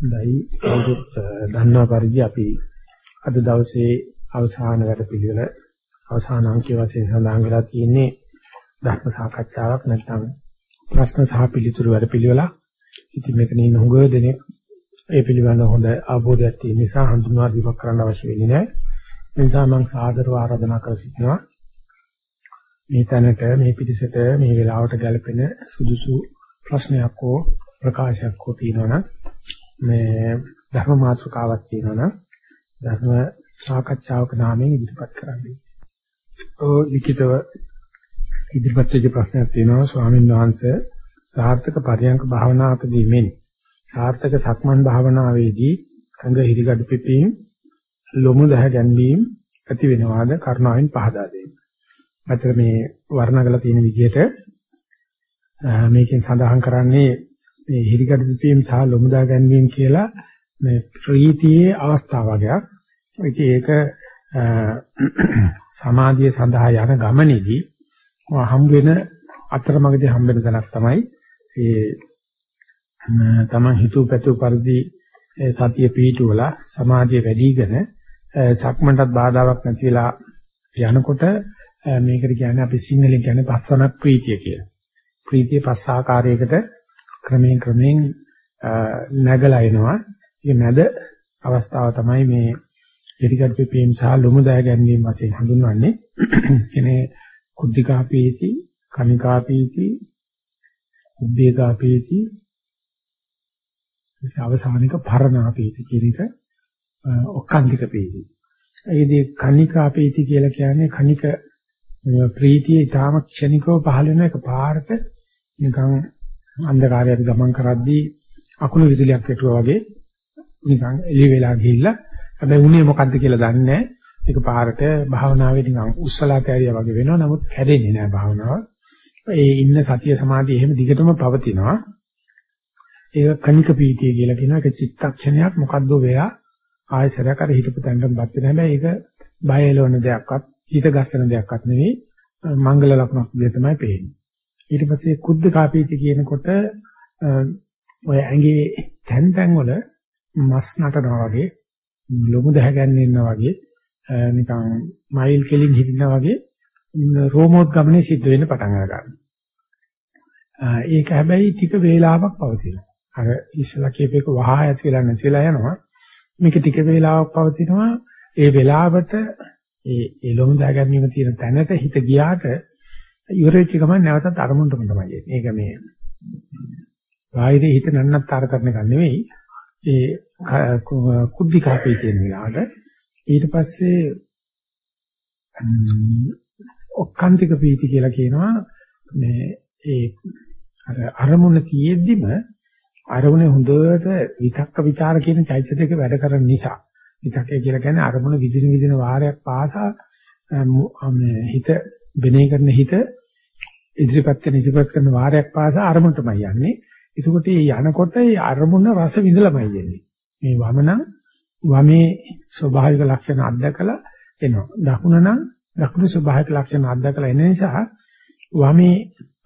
දැයි කවුරුත් දන්නා පරිදි අපි අද දවසේ අවසාන වැඩපිළිවෙල අවසාන අංකයේ වශයෙන් සඳහන් වෙලා තියෙන්නේ ධර්ම සාකච්ඡාවක් නැත්නම් ප්‍රශ්න සහ පිළිතුරු වැඩපිළිවෙලක්. ඉතින් මෙතන ඉන්න හුඟ දෙනෙක් ඒ පිළිබඳව හොඳ අවබෝධයක් තියෙන නිසා හඳුන්වා දීමක් කරන්න අවශ්‍ය වෙන්නේ නැහැ. ඒ නිසා මම සාදරව ආරාධනා කර සිටිනවා මේ තැනට මේ පිටිසට මේ වෙලාවට ගැලපෙන සුදුසු ප්‍රශ්නයක් හෝ ප්‍රකාශයක් හෝ තියෙනවා මේ ධර්ම මාතෘකාවක් තියෙනවා ධර්ම සාකච්ඡාවක නාමයෙන් ඉදිරිපත් කරන්නේ. ඔය ලිඛිතව ඉදිරිපත් වෙච්ච ප්‍රශ්නයක් තියෙනවා ස්වාමීන් වහන්සේ සාර්ථක පරියන්ක භාවනාවකදී මෙනි සාර්ථක සක්මන් භාවනාවේදී කඟ හිරිගඩු පිපීම් ලොමු දැහ ගැන්වීම ඇති වෙනවාද කරුණාවෙන් පහදා දෙන්න. අතර මේ වර්ණගල තියෙන විදිහට මේකෙන් සඳහන් කරන්නේ මේ හිරිගඩු පිපීම සහ ලොමුදා ගැනීම කියලා මේ ප්‍රීතියේ අවස්ථාව වගේක්. ඉතින් ඒක සමාධිය සඳහා යන ගමනේදී හම් වෙන අතරමඟදී හම් වෙන තැනක් තමයි ඒ තමන් හිතුව පැතුව පරිදි සතිය පිහිටුවලා සමාධිය වැඩිගෙන සක්මන්ටත් බාධාවක් නැති වෙලා යනකොට මේකට කියන්නේ අපි සිංහලෙන් කියන්නේ පස්සනක් ප්‍රීතිය කියලා. ප්‍රීතිය පස් ආකාරයකට ක්‍රමයෙන් ක්‍රමයෙන් නැගලා එනවා. මේ මැද අවස්ථාව තමයි මේ එරිගඩ් පිපීම් සහ ලොමු දය ගැනීම වශයෙන් හඳුන්වන්නේ. කියන්නේ කුද්ධිකා පීති, කනිකා පීති, උබ්බේකා පීති, අවසානික පරණා පීති කියන එක ඔක්කාන්තික පීති. ඒදී කනිකා පීති කියලා කියන්නේ කනික ප්‍රීතිය ඊටාම ක්ෂණිකව පහළ වෙන එක පාරට නිකන් අන්ධකාරයට ගමන් කරද්දී අකුණු විදුලියක් වැටුවා වගේ නිකන් එළි වෙලා ගිහිල්ලා හැබැයි උනේ මොකද්ද කියලා දන්නේ නැහැ. ඒක පාරට භාවනාවේ නිකන් උස්සලා තෑරියා වගේ වෙනවා. නමුත් හැදෙන්නේ නැහැ භාවනාව. ඒ ඉන්න සතිය සමාධිය එහෙම දිගටම පවතිනවා. ඒක කණික පීතිය කියලා කියනවා. ඒක චිත්තක්ෂණයක් මොකද්ද වෙලා ආයසරයක් අර හිතපු තැනටමපත් වෙන හැබැයි ඒක බය එලවන දෙයක්වත් හිත ගස්සන දෙයක්වත් නෙවෙයි මංගල ලක්ෂණක් විදිහට තමයි පේන්නේ. ඊට පස්සේ කුද්ද කාපීති කියනකොට ඔය ඇඟේ තැන් තැන් වල මස් නටනවා වගේ ලොමු දැහ ගන්නවා වගේ නිකන් මයිල් කෙලින් හිටිනා වගේ රෝමෝත් ගමනේ සිද්ධ වෙන්න පටන් ගන්නවා. ඒක හැබැයි ටික වේලාවක් පවතිනවා. අර ඉස්සලා කියපේක වහා ඇති වෙලා නැති වෙලා යනවා. මේක ටික වේලාවක් පවතිනවා. ඒ වෙලාවට ඒ ඒ ලොමු දැහ ගැනීම තියෙන තැනට හිත ගියාට ඉවර වෙච්ච ගමන් නැවතත් අරමුණටම තමයි එන්නේ. මේක මේ බාහිරේ හිත නන්නත්තර කරන එක නෙවෙයි. ඒ කුද්ධිකාපේ කියන වෙලාවට ඊට පස්සේ ඔක්කාන්තික පීති කියලා කියනවා මේ ඒ අර අරමුණ තියෙද්දිම අරමුණේ හොඳට විතක්ක ਵਿਚාර කියන චෛත්‍ය දෙක වැඩ කරන නිසා විතක්කය කියලා කියන්නේ අරමුණ විදින විදින වාරයක් පාසා හිත බෙනේ කරන හිත ඉදිරිපත් කරන ඉදිරිපත් කරන වාරයක් පාසා අරමුණටමයි යන්නේ. එතකොට මේ යනකොට මේ අරමුණ රස විඳලාමයි යන්නේ. මේ වමන වමේ ස්වභාවික ලක්ෂණ අත්දකලා එනවා. දකුණ නම් දකුණු ස්වභාවික ලක්ෂණ අත්දකලා එන නිසා වමේ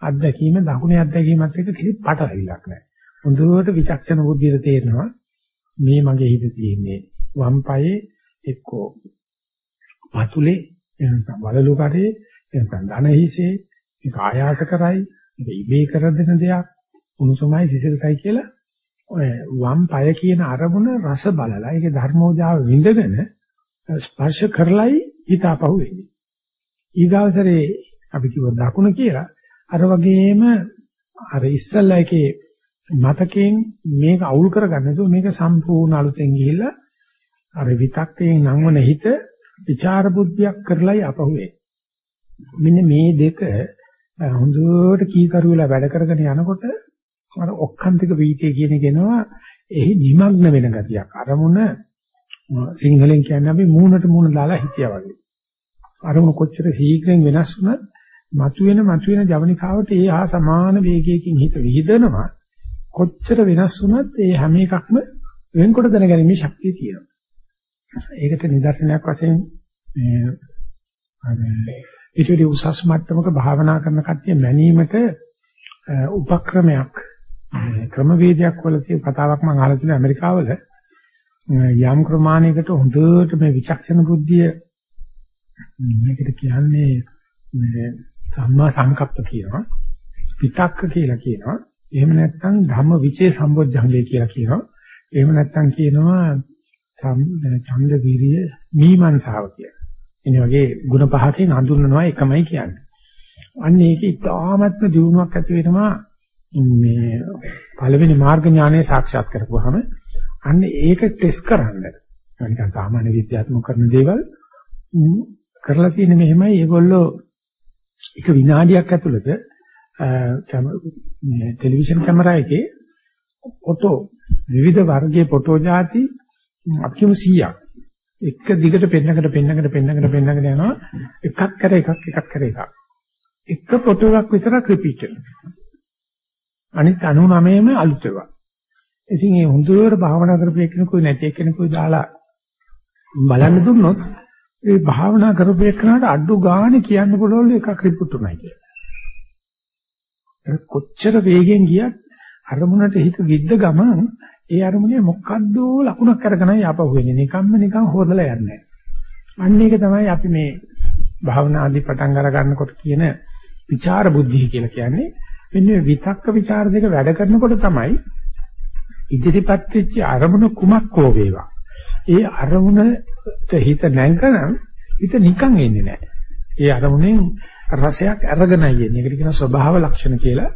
අත්දැකීම දකුණේ අත්දැකීමත් එක්ක කිසි පටලවිලක් නැහැ. හොඳට විචක්ෂණ බුද්ධියට තේරෙනවා මේ මගේ හිත තියෙන්නේ වම් පායේ එක්කෝ පතුලේ එනකම් වලලු කරේ එනකම් ධන හිසේ ඒක ආයාස කරයි ඒක ඉබේ කර දෙන දෙයක් උණුසුමයි සිසිලසයි කියලා ඔය වම් පාය කියන අරමුණ රස බලලා ඒකේ ධර්මෝජාව විඳගෙන ස්පර්ශ කරලයි හිතාපහුව වෙන්නේ ඊගාවසරේ අපි කිව්ව දකුණ කියලා අර වගේම අර ඉස්සල්ලා එකේ මතකයෙන් මේක අවුල් කරගන්න නැතුව මේක සම්පූර්ණ අලුතෙන් ගිහිල්ලා අර විතක්කයෙන් නංවන හිත විචාර බුද්ධියක් කරලයි අපහුවේ. මෙන්න මේ දෙක හොඳට කීකරු වෙලා වැඩ කරගෙන යනකොට අර ඔක්කාන්තික වීතිය කියන කෙනවා එහි නිමග්න වෙන ගතියක්. අරමුණ සිංහලෙන් කියන්නේ අපි මූණට මූණ දාලා හිතියා වගේ. අරමුණ කොච්චර ශීඝ්‍රයෙන් වෙනස් වුණත් මතුවෙන මතුවෙන ජවනිකාවට ඒ හා සමාන වේගයකින් හිත විහිදෙනවා. කොච්චර වෙනස් වුණත් ඒ හැම එකක්ම වෙන්කොට දැනගැනීමේ ශක්තිය තියෙනවා. ඒකට නිදර්ශනයක් වශයෙන් මේ ඊටදී උසස් මට්ටමක භාවනා කරන කට්ටිය මැනීමට උපක්‍රමයක් ක්‍රමවේදයක් වල තියෙන කතාවක් මම අහලා තියෙනවා ඇමරිකාවල. යම් ප්‍රමාණයකට හොඳට මේ විචක්ෂණ බුද්ධිය මේකට කියන්නේ මේ සම්මා සංකප්ප කියනවා විතක්ක කියලා කියනවා. එහෙම නැත්නම් ධම්ම විචේ සම්බොජ්ජංගේ කියලා කියනවා. එහෙම නැත්නම් කියනවා ඡන්ද විරිය මීමන්සාව කියලා. එනි වගේ ಗುಣ පහකින් හඳුන්වනවා එකමයි කියන්නේ. අන්න ඒක ඉතාමත්ම දියුණුවක් ඇති වෙනවා මේ පළවෙනි මාර්ග ඥානය සාක්ෂාත් කරගුවාම අන්න ඒක ටෙස්ට් කරන්න. නිකන් සාමාන්‍ය විද්‍යාත්මක කරන දේවල් කරලා තියෙන්නේ මෙහෙමයි ඒගොල්ලෝ එක විනාඩියක් ඇතුළත ටෙලිවිෂන් කැමරා එකේ ෆොටෝ විවිධ වර්ගයේ ෆොටෝ જાති අක්කම 100ක් එක දිගට පෙන්නකට පෙන්නකට පෙන්නකට පෙන්නකට යනවා. එකක් කර එකක් එකක් කර එකක්. එක ෆොටෝ එකක් විතරක් රිපීට් වෙනවා අනිත් 99ම අලුත් ඒවා. ඉතින් මේ හොඳට භාවනා කරපු එක්කෙනෙකුයි නැති එක්කෙනෙකුයි දාලා බලන්න දුන්නොත් ඒ භාවනා කරපු එක්කනට අඩු ගානේ කියන්න පුළුවන් එකක් රිපෝට් උනායි කියලා. කොච්චර වේගෙන් ගියත් අරමුණට හිත විද්ද ගමන් ඒ අරමුණේ මොකද්ද ලකුණක් අරගෙනයි ආපහු වෙන්නේ. නිකම්ම නිකන් හොදලා යන්නේ. අන්න ඒක තමයි අපි මේ භාවනා ආදී පටන් අර ගන්නකොට කියන විචාර බුද්ධිය කියලා කියන්නේ. මෙන්න මේ විතක්ක ਵਿਚාර දෙක වැඩ කරනකොට තමයි ඉදිරිපත් වෙච්ච අරමුණ කුමක් හෝ වේවා. ඒ අරමුණට හිත නැංගනම් හිත නිකන් එන්නේ නැහැ. ඒ අරමුණෙන් රසයක් අරගෙනයි එන්නේ. ඒකට කියනවා ස්වභාව ලක්ෂණ කියලා.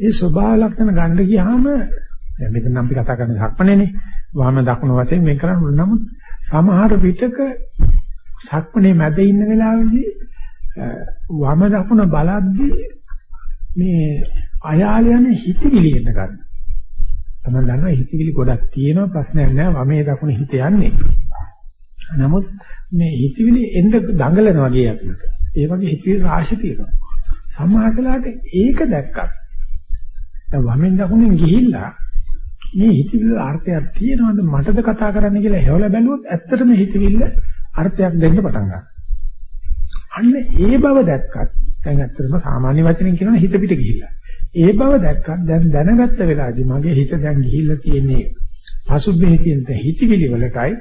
ඒ ස්වභාව ලක්ෂණ ගන්න ගියාම දැන් මෙතන අපි කතා කරන්නේ සක්මනේනේ. වම දකුණු වශයෙන් වෙන් කරන්න ඕන. නමුත් සමහර විටක සක්මනේ මැද ඉන්න වෙලාවේදී වම දකුණ බලද්දී මේ අයාල යන හිතවිලි එන්න ගන්න. තමයි දන්නවා හිතවිලි ගොඩක් තියෙනවා ප්‍රශ්නයක් නෑ වමේ දකුණ හිත යන්නේ. නමුත් මේ හිතවිලි එන්න දඟලනවා ගිය අපිට. ඒ වගේ හිතවිලි රාශි තියෙනවා. සමහරట్లాට ඒක දැක්කත් වමෙන් දකුණෙන් ගිහිල්ලා මේ හිතවිලි අර්ථයක් තියෙනවද මටද කතා කරන්න කියලා හෙවලා බැලුවොත් ඇත්තටම හිතවිල්ල අර්ථයක් දෙන්න පටන් ගන්නවා. අන්න ඒ බව දැක්කත් දැන් ඇත්තටම සාමාන්‍ය වචනෙන් කියනවා හිත පිට ගිහිල්ලා. ඒ බව දැක්කත් දැන් දැනගත්ත වෙලාවදී මගේ හිත දැන් ගිහිල්ලා තියෙන්නේ පසුබිමේ තියෙන හිතවිලි වලටයි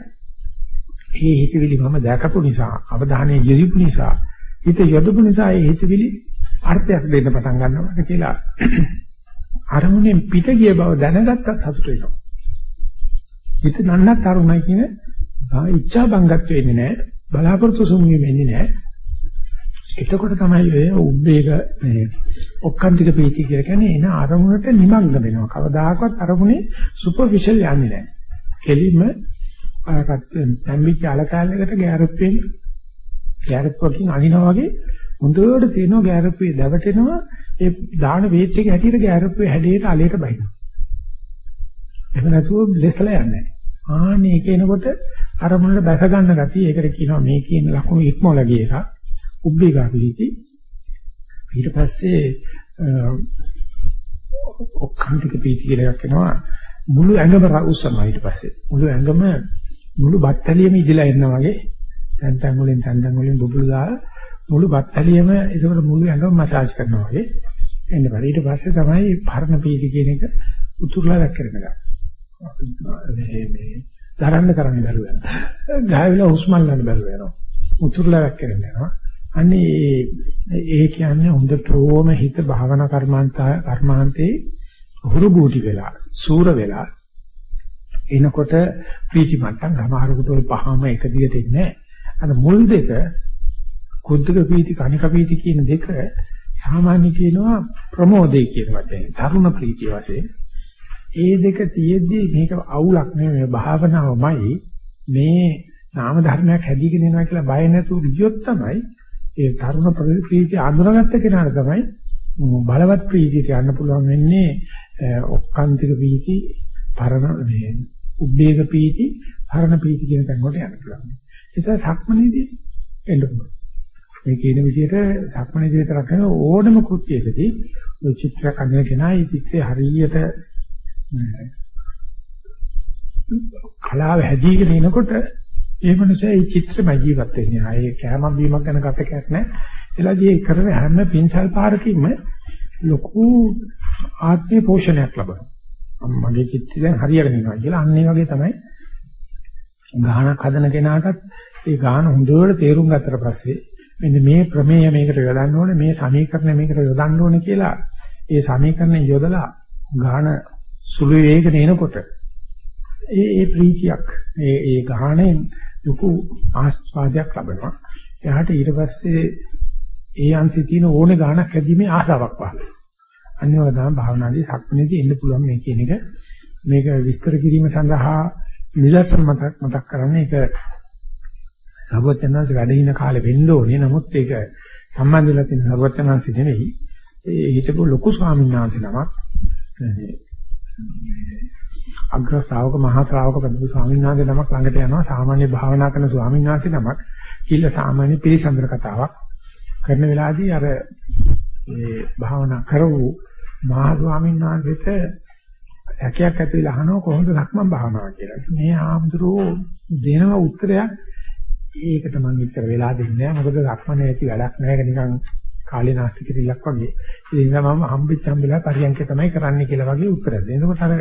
ඒ හිතවිලි මම දැකපු නිසා අවධානය යොදපු නිසා හිත යොදපු නිසා ඒ හිතවිලි අර්ථයක් දෙන්න පටන් ගන්නවා කියලා අරමුණෙන් පිට ගිය බව දැනගත්ත සතුට වෙනවා හිත නන්නත් අරුණයි කියන ඉච්ඡා බංගත් වෙන්නේ නැහැ බලාපොරොත්තු සුන්වීම වෙන්නේ නැහැ එතකොට තමයි ඔය උද්වේග මේ ඔක්කාන්තික ප්‍රීති කියලා කියන්නේ එන අරමුණට නිමග්න වෙනවා. කවදාකවත් අරමුණේ සුපර්ෆිෂල් යන්නේ නැහැ. කෙලින්ම අරකට තම්බිච්ච අලකාලයකට ගෑරුප්පෙන් ගෑරුප්පකින් අනිනවා වගේ හොඳට තියෙනවා ගෑරුප්පේ දැවටෙනවා ඒ දාන වේත් එක හැටියට ගෑරුප්පේ හැඩයට අලයට බහිනවා. එහෙම නැතුව ලෙසලා යන්නේ නැහැ. ආන්නේ කියනකොට අරමුණට බැස ගන්න ගතිය ඒකට කියනවා මේ කියන ලකුණු ඉක්මවල ගිය එකක්. උබ්බේගා පිළිති ඊට පස්සේ ඔක්කාන්තික පීති කියලා එකක් එනවා මුළු ඇඟම උස්සනවා ඊට පස්සේ මුළු ඇඟම මුළු බත්තලියම ඉදිලා එනවා වගේ තැන් තැන් වලින් තැන් තැන් වලින් බුබුලු දාලා මුළු බත්තලියම ඒකවල මුළු ඇඟම මසාජ් කරනවා වගේ. එන්න බෑ. ඊට පස්සේ තමයි පරණ පීති කියන එක උතුරලා දැක්කරන එක. මේ මේ දරන්න කරන්න බැරුව යනවා. ගහවිලා හුස්ම ගන්න බැරුව යනවා. උතුරලා දැක්කරන යනවා. අනේ ඒ කියන්නේ හොඳටම හිත භාවනා කර්මාන්තය කර්මාන්තේ හුරු බූටි වෙලා සූර වෙලා එනකොට ප්‍රීති මට්ටම් සමහරකට ඔය පහම එක දිගට ඉන්නේ අර මුල් දෙක කුද්දක ප්‍රීති කණික ප්‍රීති කියන දෙක සාමාන්‍ය කියනවා ප්‍රමෝදේ කියන වචනේ තරුණ ප්‍රීතිය වශයෙන් ඒ දෙක තියෙද්දි මේක අවුලක් නෙමෙයි භාවනාවමයි මේ නාම ධර්මයක් හැදීගෙන යනවා කියලා බය නැතුව ගියොත් තමයි ඒ තරුණ ප්‍රීතිය අඳුරගත්ත කෙනාට තමයි බලවත් ප්‍රීතියට යන්න පුළුවන් වෙන්නේ ඔක්කාන්තික ප්‍රීති පරණ මේ උද්වේග ප්‍රීති පරණ ප්‍රීති කියන තැන් වලට යන්න පුළුවන්. ඒක සක්මනේදී එන්න පුළුවන්. මේ කියන විදිහට සක්මනේදී විතරක් නෙවෙයි ඕනම කෘත්‍යයකදී ඔය චිත්‍රයක් අඳින කෙනා ඒ චිත්‍රය හරියට කලාව හැදීගෙන එනකොට ඒ මනුස්සයා මේ චිත්‍රමය ජීවත් වෙන්නේ. ආයේ කැමම් බීමක් ගැන කතා කරන්නේ නැහැ. එලාදී ඒ කරන හැම පින්සල් පාරකින්ම ලොකු ආත්මේ පෝෂණයක් ලබනවා. මගේ චිත්තය දැන් හරියට වෙනවා කියලා අන්න ඒ වගේ තමයි ගානක් හදන කෙනාටත් ඒ ගාන හොඳට තේරුම් ගත්තට පස්සේ මෙන්න මේ ප්‍රමේය මේකට යොදන්න ඕනේ මේ සමීකරණ මේකට යොදන්න ඕනේ කියලා. ඒ සමීකරණ යොදලා ගාන සුළු වේගන එනකොට ඒ ඒ ප්‍රීතියක් ඒ ඒ ගාණයෙන් ලොකු ආස්වාදයක් ලබනවා. එයාට ඊට පස්සේ ඒ අංශේ තියෙන ඕනේ ගාණක් ඇදීමේ ආසාවක් පහළ වෙනවා. අනිවාර්යයෙන්ම තමයි භාවනාදී සක්මනේදී එන්න පුළුවන් මේ කියන එක. මේක විස්තර කිරීම සඳහා නිදර්ශන මතක් මතක් කරන්නේ. ඒක සර්වඥාන්ස වැඩ ඉන කාලේ වෙන්න ඕනේ. නමුත් ඒක සම්බන්ධ වෙලා තියෙන සර්වඥාන්ස නෙවෙයි. ඒ හිටපු ලොකු ස්වාමීන් වහන්සේ නමක් අග්‍ර ශ්‍රාවක මහා ශ්‍රාවක පදු ස්වාමීන් වහන්සේ නමක් ළඟට යනවා සාමාන්‍ය භාවනා කරන ස්වාමීන් වහන්සේ නමක් කිල්ල සාමාන්‍ය පිළිසඳර කතාවක් කරන වෙලාවදී අර මේ භාවනා කරවු මහා ස්වාමීන් වහන්සේට සැකයක් ඇති වෙලා අහනවා කොහොමද ලක්මන් භාවනාව කියලා. මේ ආම්දුරෝ දෙනව උත්තරයක් ඒකට මම ඉතර වෙලා දෙන්නේ නැහැ. මොකද ලක්මනේ ඇති වැඩක් නැහැ. නිකන් කාලේ නාස්ති කිරිල්ලක් වගේ. ඒ නිසා මම හම්බෙච්ච හම්බෙලා පරියන්ක තමයි කරන්න කියලා වගේ උත්තර දෙන්න. එතකොට අර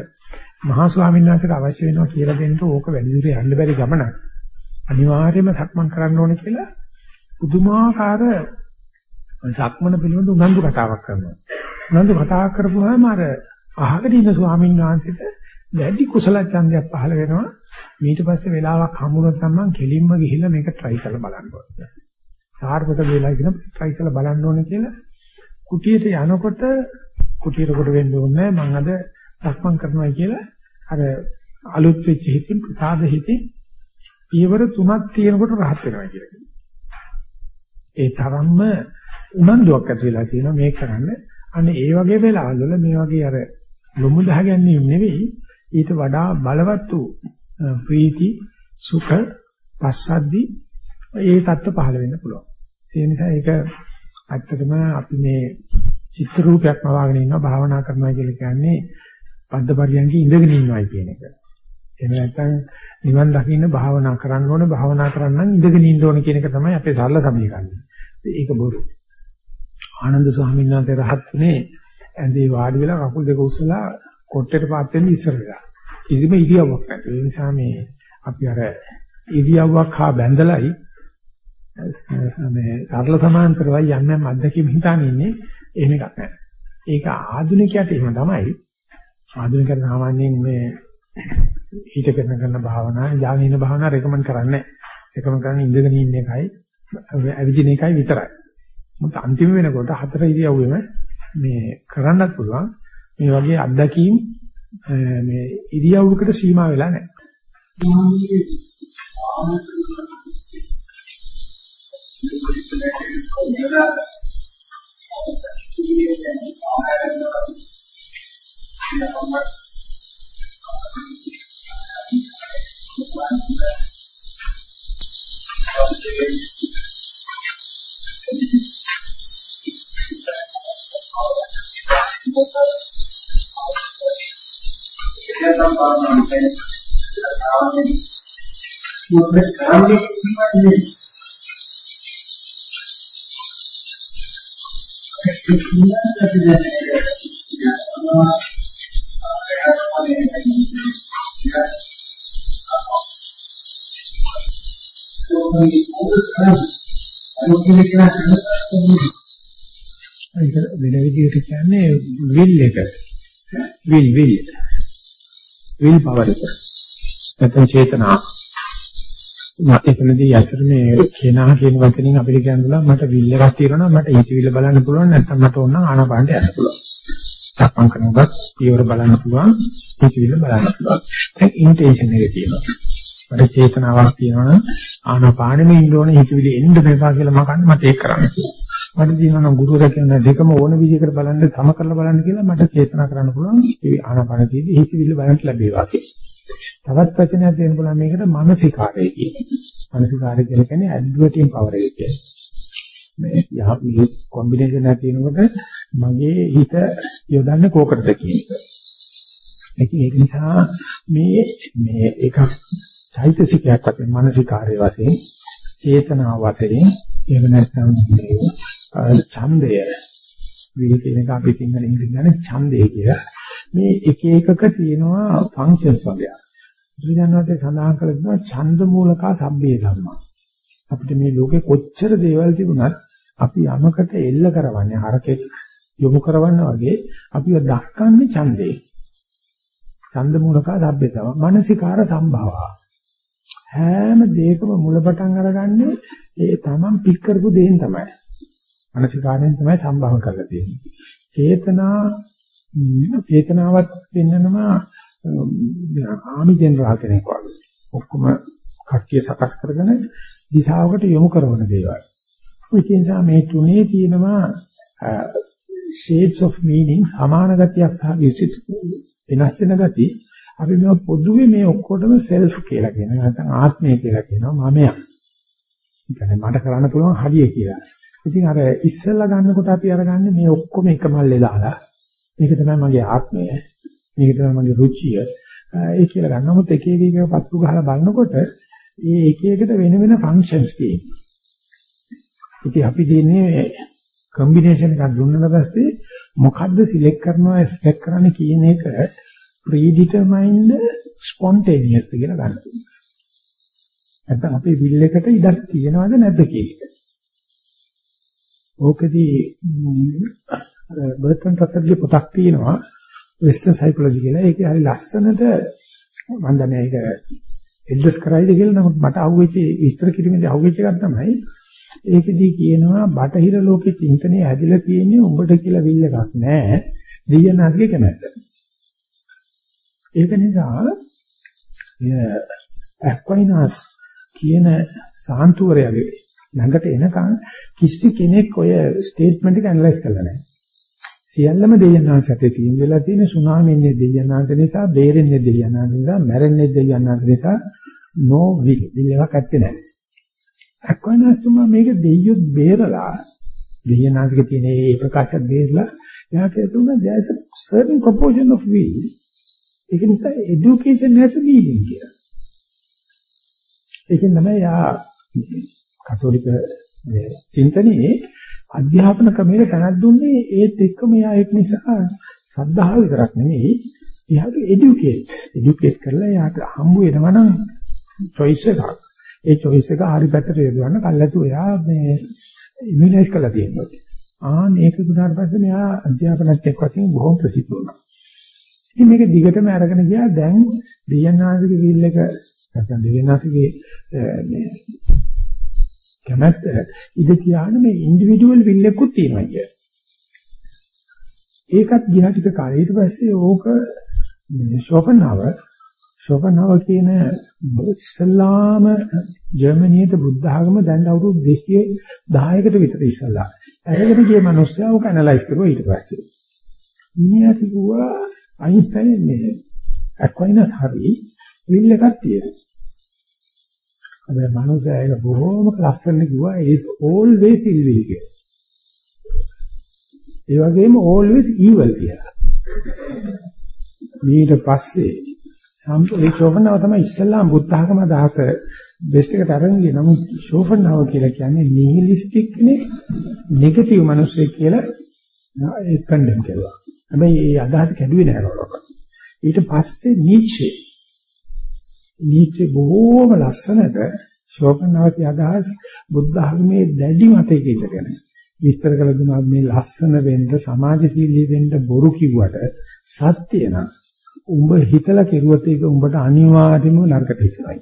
මහා ස්වාමීන් වහන්සේට අවශ්‍ය වෙනවා කියලා දෙන්න ඕක වැඩි දුර යන්න බැරි ගමනක්. අනිවාර්යයෙන්ම සක්මන් කරන්න ඕනේ කියලා පුදුමාකාර සක්මන පිළිබඳ උනන්දු කතාවක් කරනවා. උනන්දු කතාවක් කරපුවාම අර අහකට ඉන්න ස්වාමීන් වහන්සේට වැඩි කුසල ඡන්දයක් පහළ වෙනවා. ඊට පස්සේ වෙලාවක් හම්බුනොත් නම් කෙලින්ම ගිහිල්ලා මේක try කරලා බලන්න ඕනේ. සාර්ථක වෙලා ඉගෙන try කරලා බලන්න ඕනේ කියලා කුටියට යනකොට කුටියට කොට වෙන්න ඕනේ මම අද සක්මන් කරනවා කියලා අර අලුත් වෙච්ච හිතින් ප්‍රසාද හිතින් පියවර තුනක් තියෙනකොට rahat වෙනවා කියලා. ඒ තරම්ම උනන්දුවක් ඇති වෙලා තියෙනවා මේක කරන්න. අන්න ඒ වගේ වෙලාවල මේ වගේ අර ලොමු දහගැනීම නෙවෙයි ඊට වඩා බලවත් වූ ප්‍රීති සුඛ පස්සද්දි ඒ தত্ত্ব පහළ වෙන්න පුළුවන්. ඒ නිසා ඒක ඇත්තටම අපි මේ චිත්‍ර රූපයක්ම වාගෙන ඉන්නවා භාවනා කරනවා කියලා කියන්නේ පද්ද පරියන්ගේ ඉඳගෙන ඉන්නවයි කියන එක. එහෙම නැත්නම් නිවන් දකින්න භාවනා කරන්න ඕන භාවනා කරන්න ඉඳගෙන ඉන්න ඕන කියන එක තමයි අපේ සරල සමීකරණය. ඒක බොරු. ආනන්ද ස්වාමීන් වහන්සේ රහත් උනේ ඇඳේ වාඩි වෙලා කකුල් දෙක උස්සලා කොට්ටේට පාත් වෙන්න ඉස්සර වෙලා. කිසිම ඉරියව්වක් නැහැ. ඒ නිසා මේ අපි අර ඉරියව්වක් හා බැඳලයි මේ සරල සමාන්තරවයි යන්නේ මැදකින් හිතාන ඉන්නේ එහෙම එකක් නැහැ. ඒක ආධුනිකයට එහෙම තමයි. ආධුනිකයන් සාමාන්‍යයෙන් මේ හිත කරන කරන භාවනා, ඥානින භාවනා රෙකමන්ඩ් කරන්නේ නැහැ. රෙකමන්ඩ් කරන්නේ ඉඳගෙන ඉන්න එකයි, ඇවිදින එකයි විතරයි. මොකද අන්තිම වෙනකොට හතර ඉරියව්වෙම මේ කරන්නත් පුළුවන්. මේ වගේ අත්දැකීම් මේ ඉරියව්වකට සීමා වෙලා නැහැ. Thank you. Kita mengambil mengambil ini. Kita tidak ඒක වෙන විදිහට කියන්නේ විල් එක විල් විල් විල් පවර් එක. නැත්නම් චේතනා. එතනදී අතර මේ කෙනා කියන වචنين අපිට කියන්නුලා මට විල් එකක් තියෙනවා මට හිතවිල්ල බලන්න පුළුවන් නැත්නම් මට ඕන ආනාපානට යන්න පුළුවන්. සක්මන් කරනකොට පියවර බලන්න පුළුවන් හිතවිල්ල බලන්න පුළුවන්. දැන් ඉන්ටෙන්ෂන් එක තියෙනවා. මට චේතනාවක් තියෙනවා ආනාපානෙම ඉන්න ඕනේ හිතවිලි එන්න දෙපා කියලා මම කන්නේ මට ඒක කරන්න පුළුවන්. මට තියෙනවා නම් ගුරුවරයා කියන දෙකම ඕන විදිහකට බලන්න සම කරලා බලන්න කියලා මට චේතනා කරන්න පුළුවන්. ඒ ආනාපාන තියෙදි හිතවිල්ල බලන්න ලැබේවා කියලා. තවත් වචනයක් දෙන්න පුළුවන් මේකට මානසිකාරය කියන්නේ. මානසිකාරය කියන්නේ ඇඩ්වර්ටින් පවර් එක කියන්නේ. මේ යහ කොම්බිනේෂන් එකක් තියෙනකොට මගේ හිත යොදන්නේ කෝකටද කියන එක. ඒක නිසා මේ මේ එකක් චෛතසිකයක් වශයෙන් මානසිකාරය වශයෙන් චේතනාව වශයෙන් එහෙම නැත්නම් ඡන්දය විල් කියන එක අපි සිංහලෙන් කියන්නේ ඡන්දය කියලා. මේ එක එකක තියෙනවා ෆන්ක්ෂන්ස් වගේ. බුදුජානකසේ සඳහන් කළ දෙනවා ඡන්ද මූලකා සබ්බේ ධම්මා. අපිට මේ ලෝකේ කොච්චර දේවල් තිබුණත් අපි යමකට එල්ල කරවන්නේ හරකෙක් යොමු කරවන්න වගේ අපිව දක්කන්නේ ඡන්දේ. ඡන්ද මූලකා සබ්බේ ධම්මා. මානසිකාර සම්භාවා. හැම දෙයකම මුල පටන් අරගන්නේ ඒ තමන් පික් කරපු දේෙන් තමයි. මානසිකාරයෙන් තමයි සම්භව කරලා තියෙන්නේ. චේතනා චේතනාවත් වෙන්නනවා ආමි ජෙනරල් කෙනෙක් වගේ. ඔක්කොම කට්ටිය සකස් කරගෙන දිශාවකට යොමු කරන දේවල්. ඒ නිසා මේ තුනේ තියෙනවා shades of meaning සමාන ගතියක් සහ වෙනස් වෙන ගති. අපි මේ පොදුවේ මේ ඔක්කොටම self කියලා කියනවා. නැත්නම් ආත්මය කියලා කියනවා මමයා. ඒ කියන්නේ මට කරන්න පුළුවන් හරිය කියලා. ඉතින් අර ඉස්සෙල්ලා ගන්නකොට අපි අරගන්නේ මේ ඔක්කොම එක මල්ලේ දාලා මේක තමයි මගේ ආත්මය මේක තමයි මගේ රුචිය ඒ කියලා ගන්න. නමුත් එක එක එක පත්තු ගහලා බලනකොට මේ එක එකට වෙන වෙන ෆන්ක්ෂන්ස් තියෙනවා. ඉතින් අපි දෙන්නේ කම්බිනේෂන් එකක් දුන්නාට පස්සේ මොකද්ද සිලෙක්ට් කරනවා එක්ස්පෙක්ට් කරන්න කියන එක ප්‍රීඩිටර්මයින්ඩ් ස්පොන්ටේනියස් කියලා ගන්න. නැත්නම් අපේ විල් එකට ඉඩක් තියෙනවද නැද්ද කියන එක. ඕකදී බර්ටන් රසල්ගේ පොතක් තියෙනවා වෙස්ටර්න් සයිකොලොජි කියලා. ඒකේ හරි ලස්සනට මම දන්නේ ඒක එල්ඩස් කරයිද කියලා නමුත් මට අහුවෙච්ච විස්තර කිරීමේදී අහුවෙච්ච එකක් තමයි ඒකෙදී කියනවා බටහිර ලෝකේ චින්තනය ඇදලා තියෙන්නේ උඹට කියලා විල් එකක් නෑ දෙයනාගේ කැමැත්ත. ඒක නිසා ඇක්වයිනස් කියන සාන්තුවරයාගේ ළඟට එනකන් කිසි කෙනෙක් ඔය ස්ටේට්මන්ට් එක ඇනලයිස් කරලා නැහැ. සියල්ලම දෙයයන්ාංශයට තියෙන වෙලා තියෙන සුනාමින්නේ දෙයයන්ාංශ නිසා, බේරෙන්නේ දෙයයන්ාංශ නිසා, මැරෙන්නේ දෙයයන්ාංශ නිසා no will. දෙයක් ඇත්තේ නැහැ. අක්වනස්තුමා මේක දෙයියොත් බේරලා දෙයයන්ාංශක තියෙන මේ ප්‍රකාශයක් බේරලා එයාට තුන there's a certain proportion of will. ඒක නිසා education has a meaning කියලා. ඒකෙන් තමයි යා කතෝලික චින්තනයේ අධ්‍යාපන ක්‍රමයේ තනක් දුන්නේ ඒත් එක්කම යා ඒක නිසා සද්ධාව විතරක් නෙමෙයි එයාට එඩියුකේට් එඩියුකේට් කරලා යාට හම්බ වෙනවා නම් choice එකක්. ඒ choice එක හරි පැත්තට යොදවන්න කල්ලාතු එයා මේ ඉමුනයිස් කරලා තියෙනවා. ආ මේක දුන්නාට පස්සේ මෙයා අධ්‍යාපනඥයෙක් වශයෙන් බොහොම ප්‍රසිද්ධ වුණා. ඉතින් මේක දිගටම අරගෙන ගියා. දැන් දෙයන්නාගේ විල් එක නැත්නම් දෙයන්නාගේ මේ කැමැත්ත ඉඳ තියාගෙන මේ ඉන්ඩිවිඩුවල් විල් එකකුත් තියෙනවා කිය. ඒකත් ගියා ටික කාලෙ ඊට පස්සේ ඕක ෂෝපන්හවර් ෂෝපන්හවර් කියන ඉස්ලාම ජර්මනියේ බුද්ධ ආගම දැන් අවුරුදු 210කට විතර ඉස්සලා. අරගෙන ගිය මිනිස්සයා ඕක ඇනලයිස් කරුවා ඊට පස්සේ. මිනිහා කිව්වා අයින්ස්ටයින් මේ ඇක්වයිනස් හරි විල් එකක් තියෙනවා. හැබැයි මනුස්සයා ඒක බොහොම ලස්සන කිව්වා is always evil කියලා. ඒ වගේම always evil කියලා. ඊට පස්සේ සම්පූර්ණ ශෝභනාව තමයි ඉස්ලාම් බුද්ධ ආගම අදහස බෙස්ට් එකට අරන් ගියේ. නමුත් ශෝභනාව කියලා කියන්නේ නිහිලිස්ටික් නේ නෙගටිව් මිනිස්සෙක් කියලා ඒ කන්ඩම් කළා. හැබැයි ඒ අදහස කැඩුවේ නැහැ ඊට පස්සේ නීචේ නීචේ බොහෝම ලස්සනට ශෝකනාවති අදහස් බුද්ධ ධර්මයේ දැඩි මතයක ඉඳගෙන විස්තර කළ දුනා මේ ලස්සන වෙන්න සමාජශීලී වෙන්න බොරු කිව්වට සත්‍ය නම් උඹ හිතලා කෙරුවොත් ඒක උඹට අනිවාර්යයෙන්ම නරකට හිතනවා.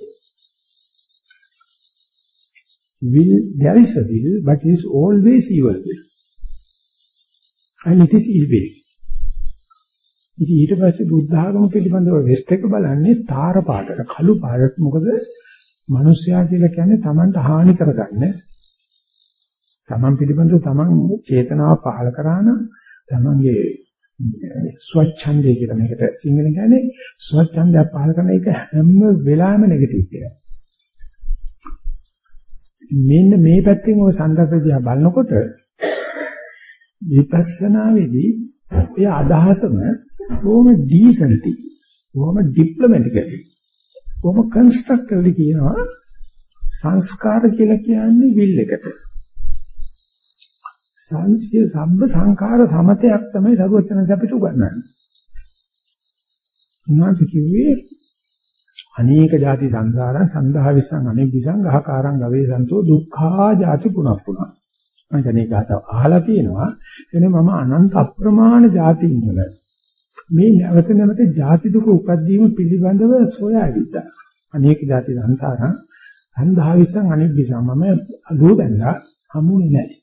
Will there is a will but it is always evil will. And it is evil. ඉතින් ඊට පස්සේ බුද්ධ ආගම පිළිබඳව වෙස්ට් එක බලන්නේ තාර පාටට. කළු පාටට මොකද? මිනිස්යා කියලා කියන්නේ Tamanට හානි කරගන්න. Taman පිළිබඳව Taman චේතනාව පහල කරා නම් Tamanගේ ස්වච්ඡන්දය කියලා මේකට සිංහලෙන් කියන්නේ ස්වච්ඡන්දය පහල කරන එක හැම වෙලාවෙම නෙගටිව් කියලා. මෙන්න මේ පැත්තෙන් ඔය සන්දර්භය බලනකොට විපස්සනාවේදී ඔය අදහසම බොහොම ඩීසන්ටි බොහොම ඩිප්ලොමැටිකලි බොහොම කන්ස්ට්‍රක්ටිව්ලි කියනවා. සංස්කාර කියලා කියන්නේ විල් එකට. සංසිය සම්බ සංකාර සමතයක් තමයි සරුවචනස අපිට උගන්වන්නේ. උනාට කිව්වේ අනේක ಜಾති සංසාරං සන්දහවිසං අනේකිසං ගහකාරං ගවේසන්තෝ දුක්ඛා ಜಾති පුනප්පුනා මම දැනේ ගාතාව අහලා තියෙනවා. එනේ මම අනන්ත අප්‍රමාණ ಜಾති ඉන්නලා මේ නැවත නැවත ಜಾති දුක උපද්දීම පිළිබඳව සොයාවිද්දා. අනේක ಜಾති සංසාරං සන්දහා විසං අනෙක්විසං මම අලුව බැලලා හමුුනේ නැහැ.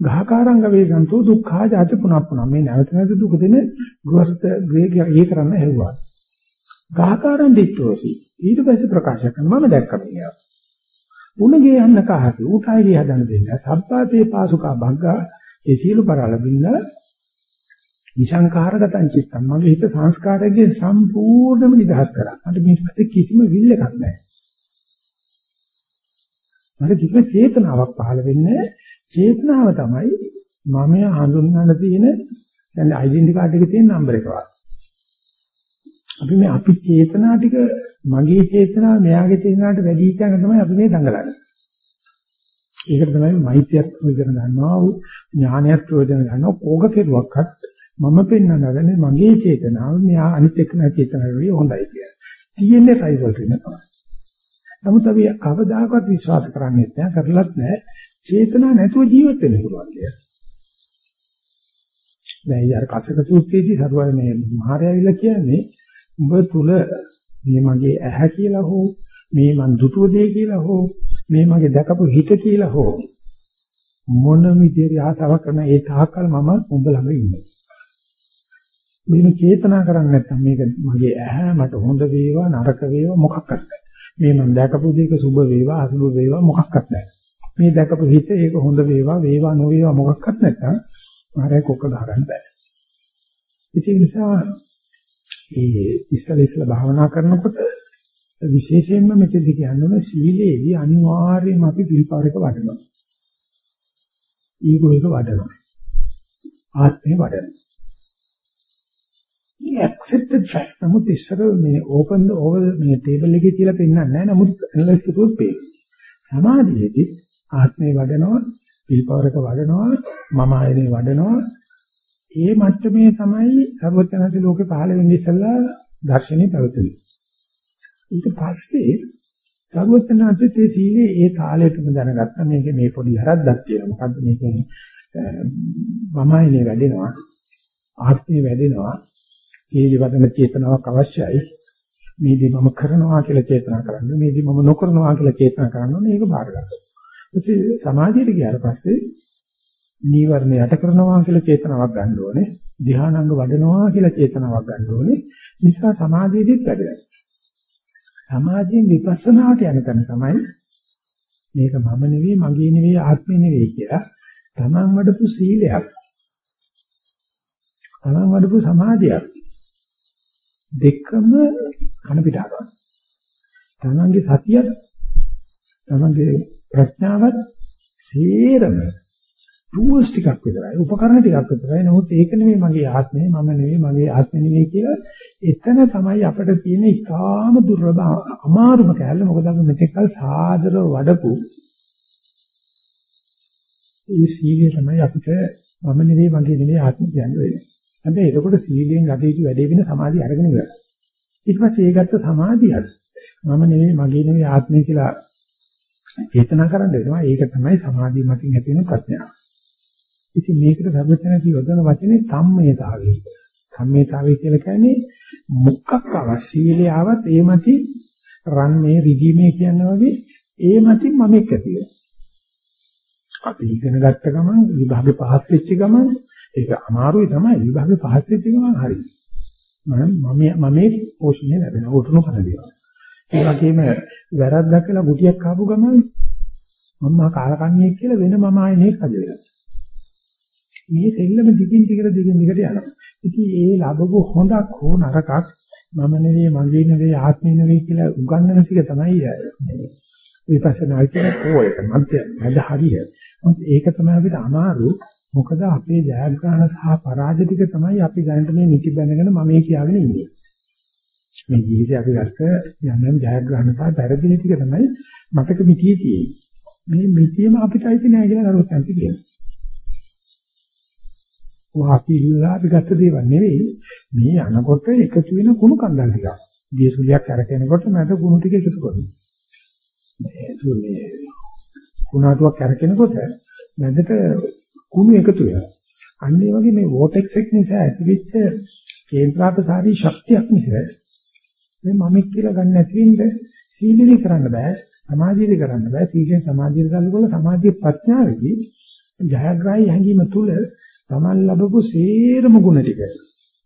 ගහකාරංග වේසන්තෝ දුක්ඛා ජාති පුනප්පුන මේ නැවත නැවත දුක දෙන ගෘහස්ත ග්‍රේ ඒ කරන්න හැවුවා. ගහකාරං දිට්ඨෝසි ඊට පස්සේ ප්‍රකාශ කරන මම දැක්කම කියලා. උණගේ යන්න කහසි ඌටයි ගිය හදන දෙන්න සබ්බාතේ පාසුකා බග්ගා ඒ සියලු පරාල බින්න විසංකාරගතං චිත්තම් මගේ හිත සංස්කාරයෙන් සම්පූර්ණයෙන්ම නිදහස් කරා. මට මේකට කිසිම විල් එකක් නැහැ. මට කිසිම චේතනාවක් පහළ වෙන්නේ චේතනාව තමයි මම හඳුන්වන්න තියෙන يعني ඩෙන්ටි කාඩ් එකේ තියෙන නම්බර එක වගේ. අපි මේ අපි චේතනා ටික මගේ චේතනාව මෙයාගේ චේතනාවට වැඩි කියන තමයි අපි මේ දඟලන්නේ. ඒකට තමයි මෛත්‍රියක් ප්‍රයෝජන ගන්නවා ඥානයක් ප්‍රයෝජන ගන්නවා කෝක කෙරුවක්වත් මම පෙන්වන්න හදන්නේ මගේ චේතනාව මෙයා අනිත් එක්කන චේතනාව වලින් හොඳයි කියලා. තියෙන්නේ රයිවල් වෙන තමයි. නමුත් අපි කවදාකවත් විශ්වාස කරන්නේ නැහැ කරලත් නැහැ චේතනා නැතුව ජීවත් වෙන්න පුළුවන් කියලා. දැන් අර කසක සූත්‍රයේදී සරුවයි මේ මහරයවිල කියන්නේ උඹ තුල මේ මගේ ඇහැ කියලා හෝ මේ මන් දුටුව දේ කියලා හෝ මේ මගේ දැකපු හිත කියලා හෝ මොන විදිහේ ආසාවක් කරන ඒ තාක්කල් මම උඹ ළඟ ඉන්නවා. මේ චේතනා කරන්නේ නැත්නම් මේක මගේ ඇහැ මට හොඳ වේවා නරක වේවා මොකක්වත් නැහැ. මේ මම දැකපු දෙයක සුබ වේවා අසුබ වේවා මොකක්වත් නැහැ. මේ දැකපු හිත ඒක හොඳ වේවා වේවා නොවේවා මොකක්වත් නැත්නම් මාරය කොක්ක ගහගන්න බෑ. ඉතින් ඒ නිසා ඒ ඉස්සල ඉස්සල භාවනා කරනකොට විශේෂයෙන්ම මෙතෙදි කියන්නේ සීලේදී අනිවාර්යයෙන්ම අපි පිළිපාරක වඩනවා. ඊගෝ එක වඩනවා. ආත්මේ වඩනවා. මේ accepted fact නමුත් ඉස්සර මේ open the over මේ table එකේ තියලා පෙන්නන්නේ නැහැ නමුත් analyze කරුවොත් පේනවා. සමාධියේදී ආත්මේ වඩනවා, පිළිපවරක වඩනවා, මම ආයනේ වඩනවා. ඒ මට්ටමේ තමයි සර්වඥාන්සේ ලෝකේ පහළ වෙන්නේ ඉස්සෙල්ලා දර්ශනේ පැවතුනේ. ඊට පස්සේ සර්වඥාන්සේ තේ සීලේ ඒ තාලෙටම දැනගත්තා මේක මේ පොඩි හරද්දක් තියෙනවා. මොකද්ද මේකෙන් මම ආයනේ වැඩෙනවා, ආත්මේ වැඩෙනවා. සීල වදන චේතනාවක් අවශ්‍යයි. මේ දේ මම කරනවා කියලා චේතනා කරන්න, මේ දේ මම නොකරනවා කියලා චේතනා කරන්න මේක බාර ගන්නවා. ඊට සමාධියට ගියාට පස්සේ නීවරණ යට කරනවා කියලා චේතනාවක් ගන්න ඕනේ. ධානාංග වඩනවා කියලා චේතනාවක් ගන්න ඕනේ. නිසා සමාධියේදීත් වැඩෙනවා. සමාධියෙන් විපස්සනාවට යන තැන තමයි මේක මම නෙවෙයි මගේ නෙවෙයි ආත්මෙ නෙවෙයි කියලා තමන් වඩපු සීලයක් තමන් වඩපු සමාධියක් දෙකම කන පිටා ගන්න. තමන්ගේ සතිය තමන්ගේ ප්‍රඥාවත් සේරම ටූල්ස් ටිකක් විතරයි උපකරණ ටිකක් විතරයි. නමුත් ඒක නෙමෙයි මගේ ආත්මය මම නෙමෙයි මගේ ආත්මය නෙමෙයි කියලා එතන තමයි අපිට තියෙන ඉතාම දුර්ලභ අමාරුම කැලේ මොකද අපි මෙතෙක් කල සාදර වඩපු ඒ සීලය තමයි අපිට මම නෙමෙයි මගේ නෙමෙයි ආත්මය කියන්නේ. වෙන්නේ හැබැයි එතකොට සීලයෙන් ගතේටි වැඩේ වෙන සමාධිය අරගෙන ඉවරයි ඊට පස්සේ ඒ ගත්ත සමාධියත් මම නෙමෙයි මගේ නෙමෙයි ආත්මය කියලා චේතනා කරන්න වෙනවා. ඒක තමයි සමාධිය මතින් ඇති වෙන ප්‍රඥාව. ඉතින් මේකට සර්වඥාදී යොදන වචනේ සම්මේතාවය. සම්මේතාවය කියලා කියන්නේ මුක්කක් අවශ්‍යීලිය ආවත් ඒ මති රන් මේ රිදීමේ කියනවා වගේ ඒ මතින් මම එක්ක තියෙනවා. අපි ඉගෙන ගත්ත ගමන් විභාගේ පහත් වෙච්ච ගමන් ඒක අමාරුයි තමයි විභාගේ පහත් වෙච්ච ගමන් හරි. මම මම මම පෝෂණය ලැබෙනවා උතුණු පරිදිවා. ඒ වගේම වැරද්දක් කියලා ගුටියක් ආපු ගමන් මම කාලකන්ණියෙක් කියලා වෙන මම ආයෙනේ හදලා. මේ සෙල්ලම දිගින් දිගට දිගින් දිගට යනවා. ඉතින් ඒ ලැබපු හොඳක් හෝ නරකක් මම නෙවෙයි මගේ නෙවෙයි ආත්මේ නෙවෙයි කියලා උගන්වන ටික තමයි විපස්සනා කියන කෝයක මැද මැද හරිය. මොකද ඒක තමයි අපිට අමාරු. මොකද අපේ ජයග්‍රහණ සහ පරාජය ටික තමයි අපි දැනට මේ නිති බැනගෙන මම කියාගෙන ඉන්නේ. මේ ජීවිතේ අපි ගත්ත යම් යම් ජයග්‍රහණ සහ පෙරදින ටික තමයි මතක මිතියේ තියෙන්නේ. මේ මිතියම අපිට අයිති නෑ කියලා කරුවත්න්සි කියනවා. වාපිල්ලා අපි ගත්ත දේවල් නෙවෙයි. මේ යනකොට එකතු වෙන කුණු කන්දල් ටික. දියසුලියක් අරගෙනකොට මට කුණු ටික එකතු කරනවා. මේ කුණාටුවක් අරගෙනකොට මැදට කුණු එකතු වෙනවා. අන්න ඒ වගේ මේ වෝටෙක්ස් එක නිසා ඇතිවෙච්ච කේන්ද්‍රාපසාරී ශක්තියක් නිසා මේ මමෙක් කියලා ගන්න නැති වෙන්න සීලෙදි කරන්න බෑ සමාධියදි කරන්න බෑ සීලෙන් සමාධියට ගන්නකොට සමාධිය ප්‍රඥාවේදී ජයග්‍රහී හැඟීම තුල තමන් ලැබපු සේරම ගුණ ටික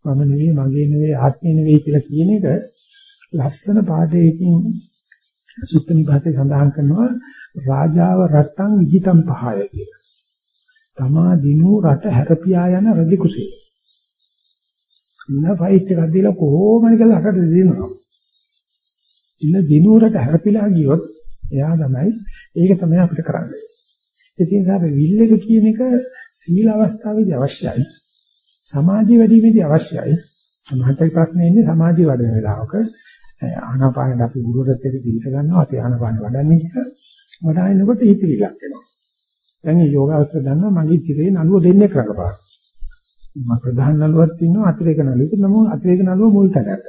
මම නෙවෙයි මගේ නෙවෙයි ආත්මය නෙවෙයි කියලා කියන එක ලස්සන පාඩයකින් සුත්ත නිපාතේ සඳහන් කරනවා රාජාව රට්ටම් විජිතම් පහය කියලා. තමා දිනු රට හැරපියා යන රජ කුසේ. ඉන්න ෆයිට් එකක් දීලා කොහොම හරි කරලා රටට දෙනවා. ඉන්න දිනුවරට හැරපිලා ගියොත් එයා තමයි ඒක තමයි අපිට කරන්නේ. ඒ නිසා විල් එක කියන එක සීල අවස්ථාවේදී අවශ්‍යයි. සමාධිය වැඩිමේදී අවශ්‍යයි. සමාධි ප්‍රශ්නේ ඉන්නේ සමාධිය වඩන වෙලාවක ආනාපානෙ අපි ගුරුවරයෙක් එක්ක දිවිස ගන්නවා අපි ආනාපානෙ වඩන්නේ කියලා. වඩාගෙනකොට හිතවිලක් එනවා. දැන් මේ යෝගාවස්ත්‍ර දන්නවා මගේ තිරේ නළුව දෙන්නේ කරකපාන. මම ප්‍රධාන නළුවක් ඉන්නවා අතිරේක නළුවෙක්. නම අතිරේක නළුව මුල් තැනට.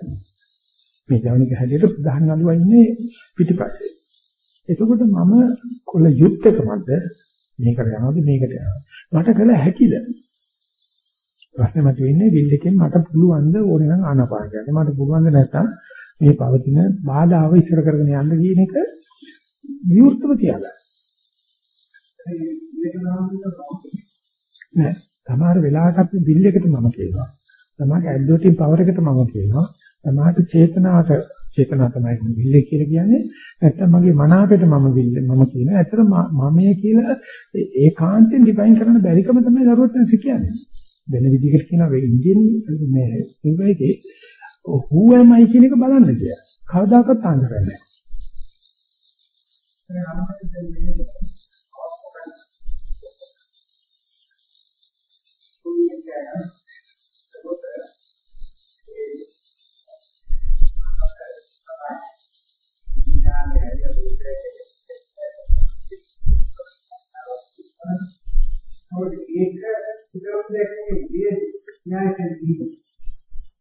මේ ජවනික හැටියට ප්‍රධාන නළුවා ඉන්නේ පිටිපස්සේ. එතකොට මම කොළ යුක්තකමද මේකට යනවද? මේකට යනවද? මට කළ හැකිද? ප්‍රශ්නේ මත වෙන්නේ බිල් එකෙන් මට පුළුවන් ද ඕනේ නම් ආනාපාන ගන්න මට පුළුවන් ද නැත්නම් මේ පවතින බාධාව ඉස්සර කරගෙන යන්න කියන එක විවෘතව තියාගන්න. නෑ සමහර වෙලාවකට බිල් එකට මම කියනවා සමහර ඇඩ්වර්ටින් පවර් එකට මම කියනවා සමහර චේතනාවට චේතනා තමයි විල්ල කියලා කියන්නේ. නැත්තම් මගේ මනාපයට මම විල්ල මම කියන. ඇත්තට මමයේ කියලා ඒකාන්තයෙන් ඩිෆයින් කරන්න බැරිකම තමයි දරුවත් නැති කියන්නේ. වෙන විදිහකට කියනවා මේ ඉන්දියන් මේ ඉංග්‍රීසියේ who am I කියන එක බලන්න කියලා. කවදාකවත් ආන්සර් නැහැ. මොකද ඒක ඉතිරෝදෙන්නේ විදියේ ඥානයෙන් දීලා.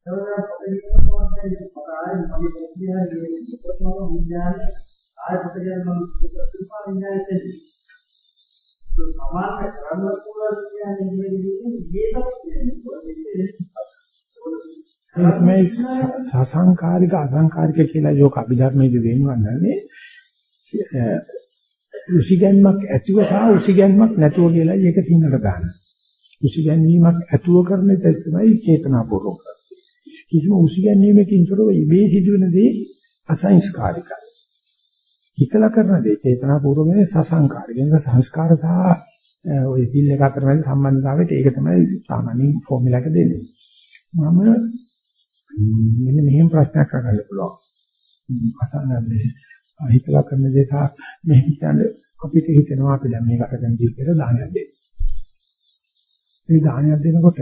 ඒවනම් පොතේ මොකක්ද මොකාරෙන් මම කියන්නේ මේ පොතම විඥාන ආයතනයෙන් මම සුපා විඥානයෙන් සමාන කරන්න පුළුවන් කියන්නේ මේ විදිහේ මේක මේ සසංකාරික අසංකාරික කියලා යෝක අභිධර්මයේදී වෙනවන්නේ උසිගැන්මක් ඇතුව සහ උසිගැන්මක් නැතුව කියලා ඒක සිංහල ගන්න. උසිගැන්වීමක් ඇතුව කරන එක තමයි චේතනාපූර්වක. කිසිම උසිගැන්වීමකින් තොරව ඉබේ සිදුවෙන දේ අසංස්කාරිකයි. හිතලා කරන දේ චේතනාපූර්වක නෙවෙයි සසංකාරික. ඒක සංස්කාර සහ ඔය පිල් එක අතර මැද සම්බන්ධතාවයට ඒක තමයි සාමාන්‍ය ෆෝමියුලා එක දෙන්නේ. මම මෙන්න මෙහෙම ප්‍රශ්නයක් අහන්න පුළුවන්. අසන්නන්නේ හිතලා කරන දේ සහ මෙහෙම කියන්නේ අපිට හිතෙනවා අපි දැන් මේකට දැන් ජීවිතේට දානයක් දෙන්න. මේ දානයක් දෙනකොට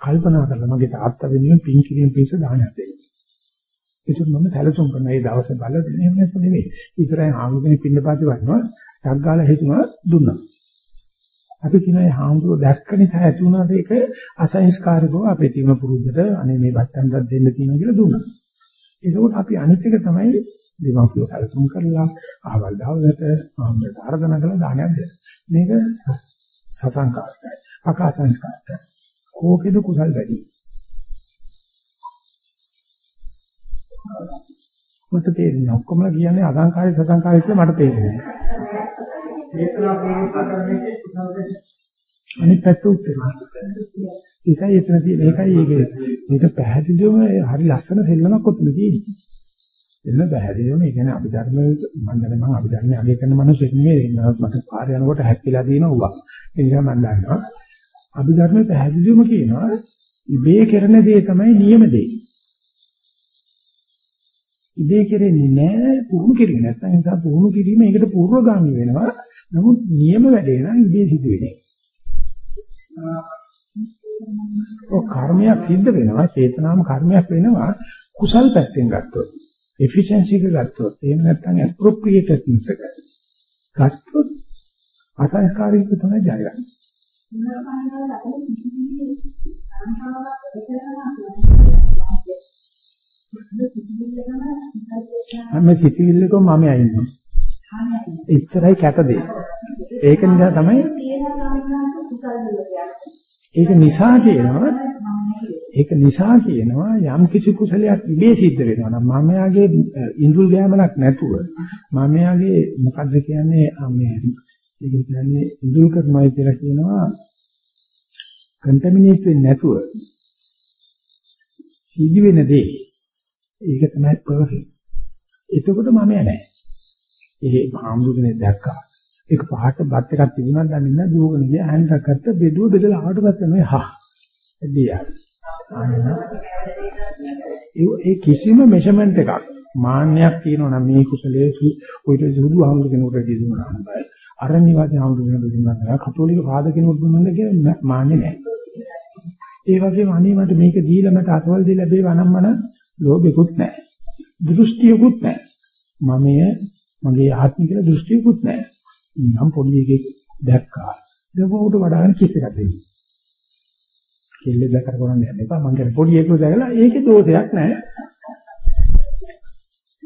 කල්පනා කරලා මගේ තාත්තා වෙනුවෙන් පින් කිරීම පිණිස දානයක් දෙන්න. ඒක මම සැලසුම් කරන මේ දවසේ බලලා දෙන්නේ එහෙම නැත්නම් නෙවෙයි. ඉස්සරහින් ආමුගෙන පින්නපාති වන්නවා, ටක් ගාලා හිටුණා දුන්නා. අපි කියන ඒ හාමුදුරුවෝ දැක්ක නිසා ඇති වුණාද ඒක අසංස්කාරිකව අපේ තියෙන පුරුද්දට අනේ මේ බත්තන්දක් දෙන්න තියෙනවා කියලා දුන්නා. ඒකෝට අපි අනිත් එක තමයි දෙමාපියෝ සැලසුම් කරලා ආවල් දවසට ආම්බට ආර්දනා කරලා දානයක් දෙන්න. මේක සසංකාරයි. අකාසංස්කාරයි. කෝකෙද කුසල් වැඩි. මට තේරෙන්නේ ඔක්කොම කියන්නේ අසංකාරී සසංකාරී කියලා මට තේරෙන්නේ. අනිත් පැත්ත උත්තරයි. ඒකයි එතන තියෙන ඒකයි ඒකේ මේක පැහැදිලිවම හරි ලස්සන සෙල්ලමක් ඔතන තියෙන්නේ. එන්න පැහැදිලිවම ඒ කියන්නේ අභිධර්ම මම දැන මම අභිධර්මයේ අගය කරන මිනිස්සුෙක් නෙවෙයි මට පාරේ යනකොට හැක්කිලා දිනවා උවා. ඒ නිසා මම දන්නවා අභිධර්මයේ පැහැදිලිවම කියනවා ඉබේ කරන දේ තමයි නියම දේ. ඉබේ කෙරෙන්නේ නැහැ පුහුණු කිරීම නැත්නම් ඒ නිසා පුහුණු කිරීම ඒකට පූර්වගාමී වෙනවා. නමුත් නියම වැඩේ නම් ඉබේ සිදු වෙන්නේ. ඔය කර්මයක් සිද්ධ වෙනවා චේතනාම කර්මයක් වෙනවා කුසල් පැත්තෙන් ගත්තොත්. efficiency එක ගත්තොත් එහෙම නැත්නම් appropriateness එක ගත්තොත් අසංස්කාරික තමයි ජයගන්නේ. හැම සිතිවිල්ලකම මම ඇින්නවා. එච්චරයි කැත දෙය. ඒක නිසා තමයි ඒක නිසා කියනවා ඒක නිසා කියනවා යම් කිසි කුසලයක් ඉබේ සිද්ධ වෙනවා නම් මම යාගේ ඉන්ද්‍රිය ගෑමලක් නැතුව මම යාගේ මොකද්ද කියන්නේ මේ ඒක කියන්නේ ඉන්ද්‍රිය කර්මයි කියලා කියනවා කන්ටැමිනේට් වෙන්නේ නැතුව සිද්ධ වෙන දේ ඒක තමයි පර්ෆෙක්ට්. එතකොට මම නැහැ. ඒ ආම්දුනේ දැක්කා. ඒක පහට බත් එකක් තිබුණා දන්නේ නැහැ දුවගෙන ගියා හැන්දක් ගත්ත බෙදුව බෙදලා ආවට ගත්තා නේ හා. එදියා. ඒ කිසිම මෙෂර්මන්ට් එකක් මාන්නයක් තියෙනවා නම් මේ කුසලයේ ඔයිට සුදු ආම්දු කෙනෙකුට දුන්නා නම් බෑ. අරණිවාදී ආම්දු කෙනෙකුට දුන්නා නම් කතෝලික පාද කෙනෙකුට දුන්නා නම් කියන්නේ මාන්නේ නැහැ. ඒ වගේම අනේ මට මේක දීලා මට අතවල දී ලැබේවා නම් මන ලෝභෙකුත් නැහැ. දෘෂ්ටියකුත් නැහැ. මමය මගේ ආත්මය කියලා දෘෂ්ටියකුත් නැහැ. නම් පොඩි එකෙක් දැක්කා. ඒක වඩාගෙන කිස් එකක් දෙන්න. කෙල්ල දැකලා කරන්නේ නැහැ. එපා මං කියන්නේ පොඩි එකෙක් දැකලා ඒකේ දෝෂයක් නැහැ.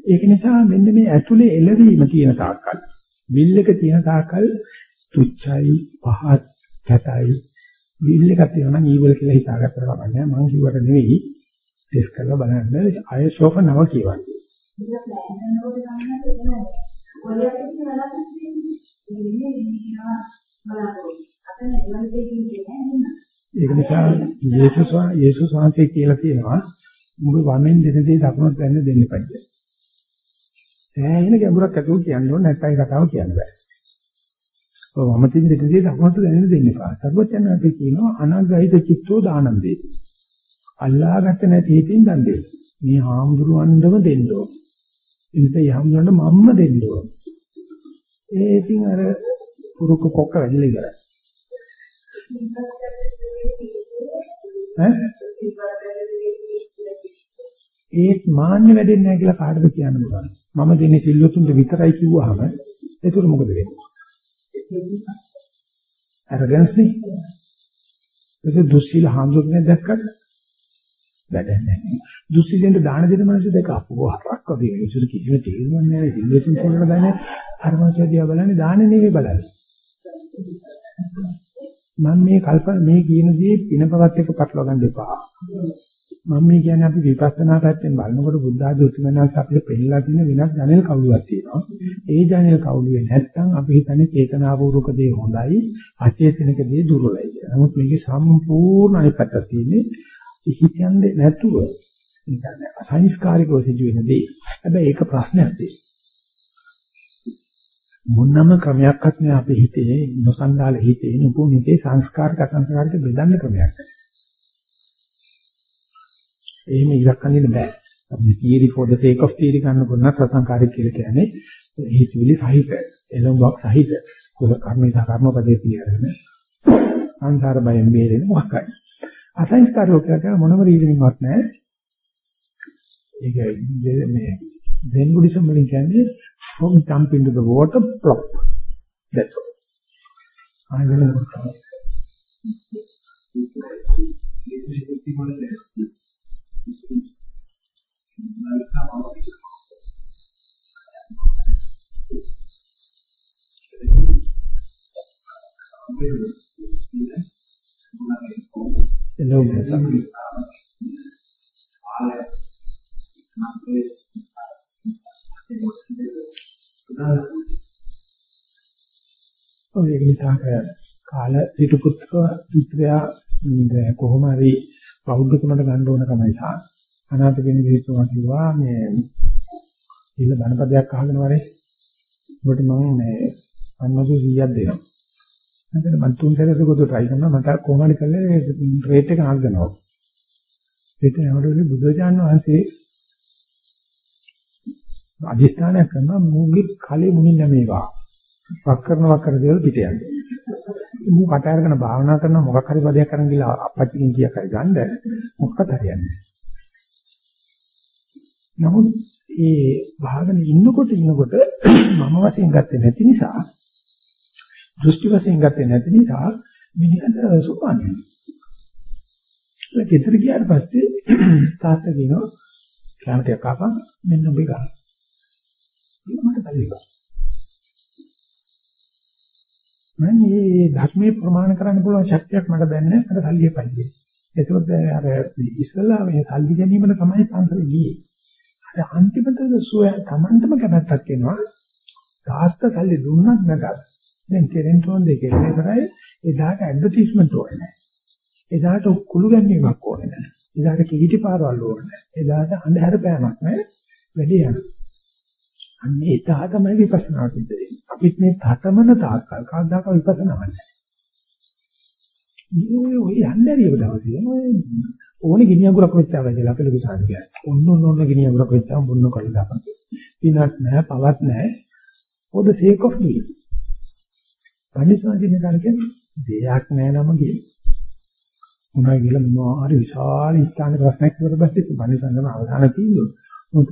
ඒක නිසා මෙන්න මේ ඇතුලේ එළවීම තියෙන තාක්කල් බිල් එක තියෙන තාක්කල් තුච්චයි පහත් කැතයි බිල් එකක් තියෙනවා නම් ඊවල කියලා හිතාගත්තට කමක් නැහැ. මං කිව්වට නෙවෙයි ටෙස්ට් කරලා බලන්න අයශෝක නව කියවන්නේ. ඒක නිසා යේසුස් යේසුස් වහන්සේ කියලා තියෙනවා මුළු වමෙන් දෙන දේ දකුණට දැන්න දෙන්න එපා කියලා. ඈන ගැඹුරක් ඇතුව කියන්න ඕනේ නැත්නම් ඒ කතාව කියන්න බෑ. ඔව් වම තින් දෙන දේ දකුණට දැන්න දෙන්න එපා. සර්වඥාන්සේ කියනවා අනග්‍රහිත චිත්තෝ දානන්දේ. අල්ලාගත්ත නැති හිතින් දන් දෙන්න. මේ හාමුදුරුවන්ටම දෙන්න ඕන. ඉතින් යහමුදුරන්ට මම්ම දෙන්න ඕන. ඒ ඉතින් අර පුරුක කොක්ක වැඩිලා ඉවරයි. ඈ? ඒත් මාන්නේ වැඩෙන්නේ නැහැ කියලා කාටද කියන්න පුළුවන්. මම දෙන්නේ සිල්වතුන්ට විතරයි කිව්වහම ඒතර මොකද වෙන්නේ? අරගන්ස් නේ. ඒක දුස්සීල හාමුදුරනේ දැක්කද? වැඩක් නැහැ. දුස්සීලෙන්ට දාන දෙන මනස දෙක අපෝ හරක් වගේ. ඒසුර කිසිම තේරුමක් නැහැ. සිල්වතුන් කියනවා දන්නේ අර මාසදියා බලන්නේ දාන්නේ නෙවෙයි බලන්නේ. මම මේ කල්පන මේ කියන දේ පිනපවත් එක්ක පටලවා ගන්න එපා. මම මේ කියන්නේ අපි විපස්සනා පැත්තෙන් බලනකොට බුද්ධ ආදී උතුමනස් අපිට පෙන්නලා තියෙන වෙනස් ජනෙල් කවුලක් තියෙනවා. ඒ ජනෙල් කවුලුවේ නැත්තම් අපි හිතන්නේ චේතනාපූර්වක දේ හොඳයි, අචේතනික දේ දුර්වලයි කියලා. නමුත් මේකේ සම්පූර්ණ අනිත් පැත්තක් තියෙන්නේ හිතන්නේ නැතුව නිකන් අසංස්කාරිකව සිදුවෙන දේ. හැබැයි ඒක ප්‍රශ්නයක් තියෙනවා. මොනම ක්‍රමයක්වත් නෑ අපේ හිතේ නොසන්ඩාල හිතේ නුපුනිතේ සංස්කාරක අසංස්කාරක බෙදන්න ක්‍රමයක් නෑ. එහෙම ඉලක්ක ගන්න බෑ. අපි theory for the sake of theory ගන්න පුළුවන් සසංකාරික කියලා කියන්නේ හිතවිලි සහිත, එළඹක් සහිත කුල කර්මික කර්මපදේ පිළිගෙන සංසාර බයෙන් බේරෙන මොකක්යි. අසංස්කාරෝ කියලා මොනම රීසනින්වත් නෑ. ඒක මේ Zen Buddhism වලින් කියන්නේ from jump into the water plop. That's all. I will Hello. ඔය නිසා කාල පිටු පුත්‍ර පුත්‍රයා කොහොම හරි බෞද්ධකමට ගන්න ඕන තමයි සා අනාථ කෙනෙක් හිතුවා කිව්වා මේ ඉන්න බණපදයක් අහගෙන වරේ ඔබට මම මේ අන්නසු 100ක් දෙනවා නැත්නම් මම තුන් සැරයක් ගොඩ try කරනවා මට කොහොම හරි කළේ රේට් එක අහගෙනවා ඒක නේද බුදුජානක වහන්සේ අදිස්ථානයක් කරනවා මූගේ කලේ මුනින්න මේවා. වක් කරන වක් කර දේවල් පිට යන්නේ. මූ කට අරගෙන භාවනා කරන මොකක් හරි පදයක් කරන් ගිහලා අපච්චිකින් කියක් හරි ගන්න මොකක්ද හරියන්නේ. නමුත් ඒ භාවන ඉන්නකොට ඉන්නකොට මම වශයෙන් ගත්තේ නැති නිසා දෘෂ්ටි වශයෙන් ගත්තේ නැති නිසා මිනිහට සුපාන්නේ. ඒක ගෙදර ගියාට පස්සේ තාත්තා කියනවා කැමරේ කපන් මෙන්න ඔබ ගන්න. මට බැරිවා. මම මේ ධර්මයේ ප්‍රමාණ කරන්න පුළුවන් ශක්තියක් මට දැන් නැහැ. මට සල්ලිය පල්ලිය. ඒකත් අර ඉස්සලා මේ සල්ලි ගැනීමට තමයි පන්සල ගියේ. අර අන්තිමට සුව තමන්ටම කැමැත්තක් එනවා. තාත්තා සල්ලි දුන්නත් නැතත් දැන් කෙරෙන් තෝන් දෙකේ ඉවරයි එදාට ඇඩ්වර්ටයිස්මන්ට් ඕනේ නැහැ. එදාට කුළු ගැනීමක් ඕනේ නැහැ. එදාට කිවිටි පාරවල් ඕනේ නැහැ. එදාට අන්ධහර පෑමක් නැහැ. වැඩි යනවා. අන්න එදා තමයි විපස්සනා සිද්ධ වෙන්නේ. අපිත් මේ තටමන තාක්කල් කවදාක විපස්සනා නැහැ. මේ ඔය යන්නේ රියව දවසේ ඕනේ ගිනි අඟුරක් වෙච්චාම කියලා අපේ ලොකු සාහිත්‍යය. ඔන්න ඔන්න ඔන්න ගිනි අඟුරක් වෙච්චාම බොන්න කල් දාපන්. පිනක් නැහැ, පවක් නැහැ. for the sake of doing. පරිසාදින කාල කියන්නේ දෙයක් නැහැ නම කියන්නේ. මොනවා කියලා මොනවා හරි විශාල ස්ථාන ප්‍රශ්නයක් කරලා පස්සේ පරිසංගම අවධානය තියෙනවා. මොකද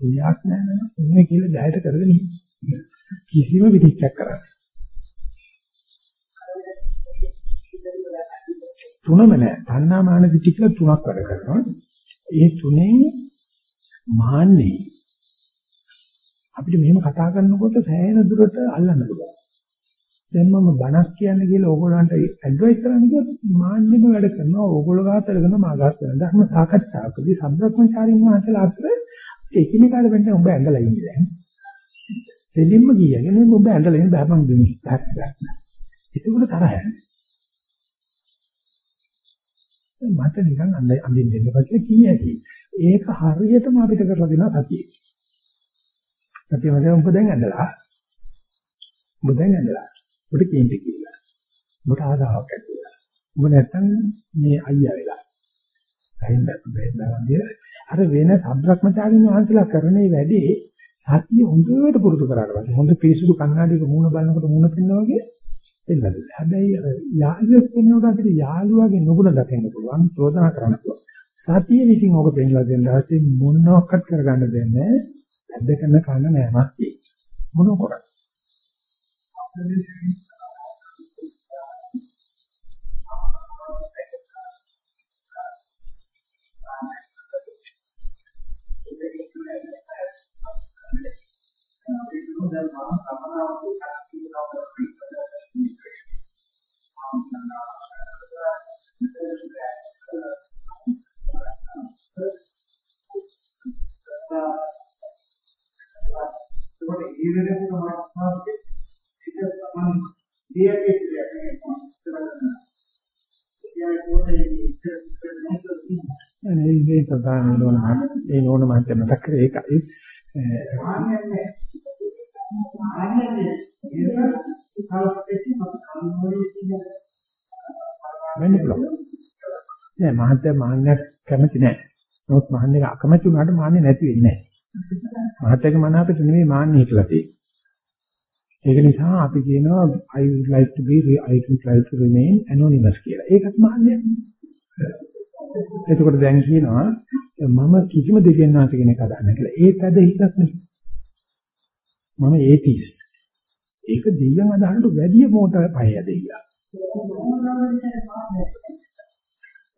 දෙයක් නැහැ නම මොන්නේ කියලා ජයත කරගෙන කිසිම විදිහක් කරන්නේ. තුනම නැහැ. තණ්හා මාන දිටි කියලා තුනක් වැඩ කරනවා. ඒ තුනේ මාන්නේ අපිට මෙහෙම කතා කරනකොට සෑහෙන දුරට අල්ලන්න පුළුවන්. දැන් මම බණක් කියන්නේ කියලා ඕගොල්ලන්ට ඇඩ්වයිස් කරන්න කිව්වොත් මාන්නෙම වැඩ කරනවා. ඕගොල්ලෝ ගාතලගෙන මා ගාත කරන ධර්ම සාකච්ඡාවකදී සම්බ්‍රක්‍මචාරින් වහන්සේලා අතර එකිනෙකාට වෙන්න ඔබ ඇඳලා ඉන්නේ දැන්. දෙලින්ම කියන්නේ ඔබ ඇඳලා ඉන්න බෑපන් දෙන්නේ. ඒක උඩ තරහ යන්නේ. මට නිකන් අඳින්න දෙන්න බෑ කියලා කියයි. ඒක හරියටම අපිට කරලා දෙනවා සතියේ. සතිය මත උඹ දැන් ඇඳලා. උඹ දැන් ඇඳලා. උඹට කේන්ති කියලා. උඹට ආසාවක් ඇති වෙලා. උඹ නැත්තම් මේ අයියා වෙලා. අයින් බැලුවා අර වෙන සම්බ්‍රක්‍මචාරින් වහන්සේලා කරන මේ වැඩේ සතිය හොඳට පුරුදු කරාට පස්සේ හොඳ පිරිසුදු කණ්ණාඩියක මූණ බලනකොට මූණ පෙන්නවා වගේ එන්නද. හැබැයි අර යාළුවෙක් වෙනකොට අපිට යාළුවාගේ නුගුණ දකින්න පුළුවන්, චෝදනා කරන්න පුළුවන්. සතිය විසින් ඔබ පෙන්ලා දෙන්න දැස්සේ මොනවාක්වත් කරගන්න දෙන්නේ නැහැ. කරන කන නෑමක් තියෙන්නේ. මොන කරන්නේ? ඒකට ඊළඟට මාස්සේ ඒක තමයි දියකේ කියන්නේ අනේ මේ ප්‍රධාන නෝන මේ නෝන මන්ට මතක් කරේ ඒකයි ආන්නේ ආන්නේ ඒක සංස්කෘතික කම්මෝයේ තියෙන වෙන්න පුළුවන් නෑ මහත්ය මාන්නයක් කැමති නෑ නමුත් මාන්නයක අකමැති වුණාට මාන්නේ නැති වෙන්නේ නෑ මහත්යක මන අපිට නෙමෙයි මාන්නේ හිටලා තියෙන්නේ ඒක නිසා අපි කියනවා I would like to be I would like to remain anonymous කියලා. ඒකත් මාන්නයක්. එතකොට දැන් කියනවා මම කිසිම දෙවියන් වහන්සේ කෙනෙක් අදහන්නේ කියලා. ඒත් අද හිතක් නෙවෙයි. මම ඒතිස්ට්. ඒක දෙවියන් අදහනට වැඩිය මොකට පය දෙයියා.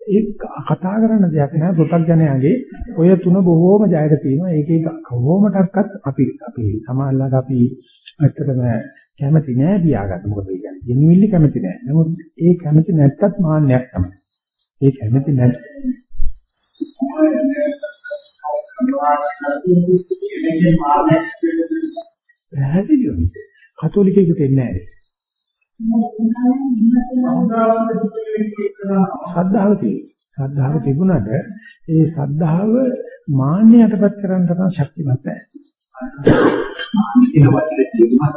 ඒක කතා කරන දෙයක් නෑ පෘථග්ජනයාගේ ඔය තුන බොහෝම ජයයට තියෙනවා. ඒකේ කොහොමඩක්වත් අපි අපි සමාජලාට අපි ඇත්තටම කැමති නෑ තියාගන්න. මොකද ඒ කියන්නේ ජෙනුවින්ලි කැමති නෑ. නමුත් ඒ කැමති නැත්තත් මාන්නයක් තමයි. ඒ කැමති නැත් පැහැදිලිවම කතෝලිකයෙකුට එන්නේ නැහැ. ශ්‍රද්ධාව තියෙනවා. ශ්‍රද්ධාව තිබුණාට ඒ ශ්‍රද්ධාව මාන්නයටපත් කරන්න තරම් ශක්තිමත් නැහැ. මාන්න කියන වචනේ කියනවා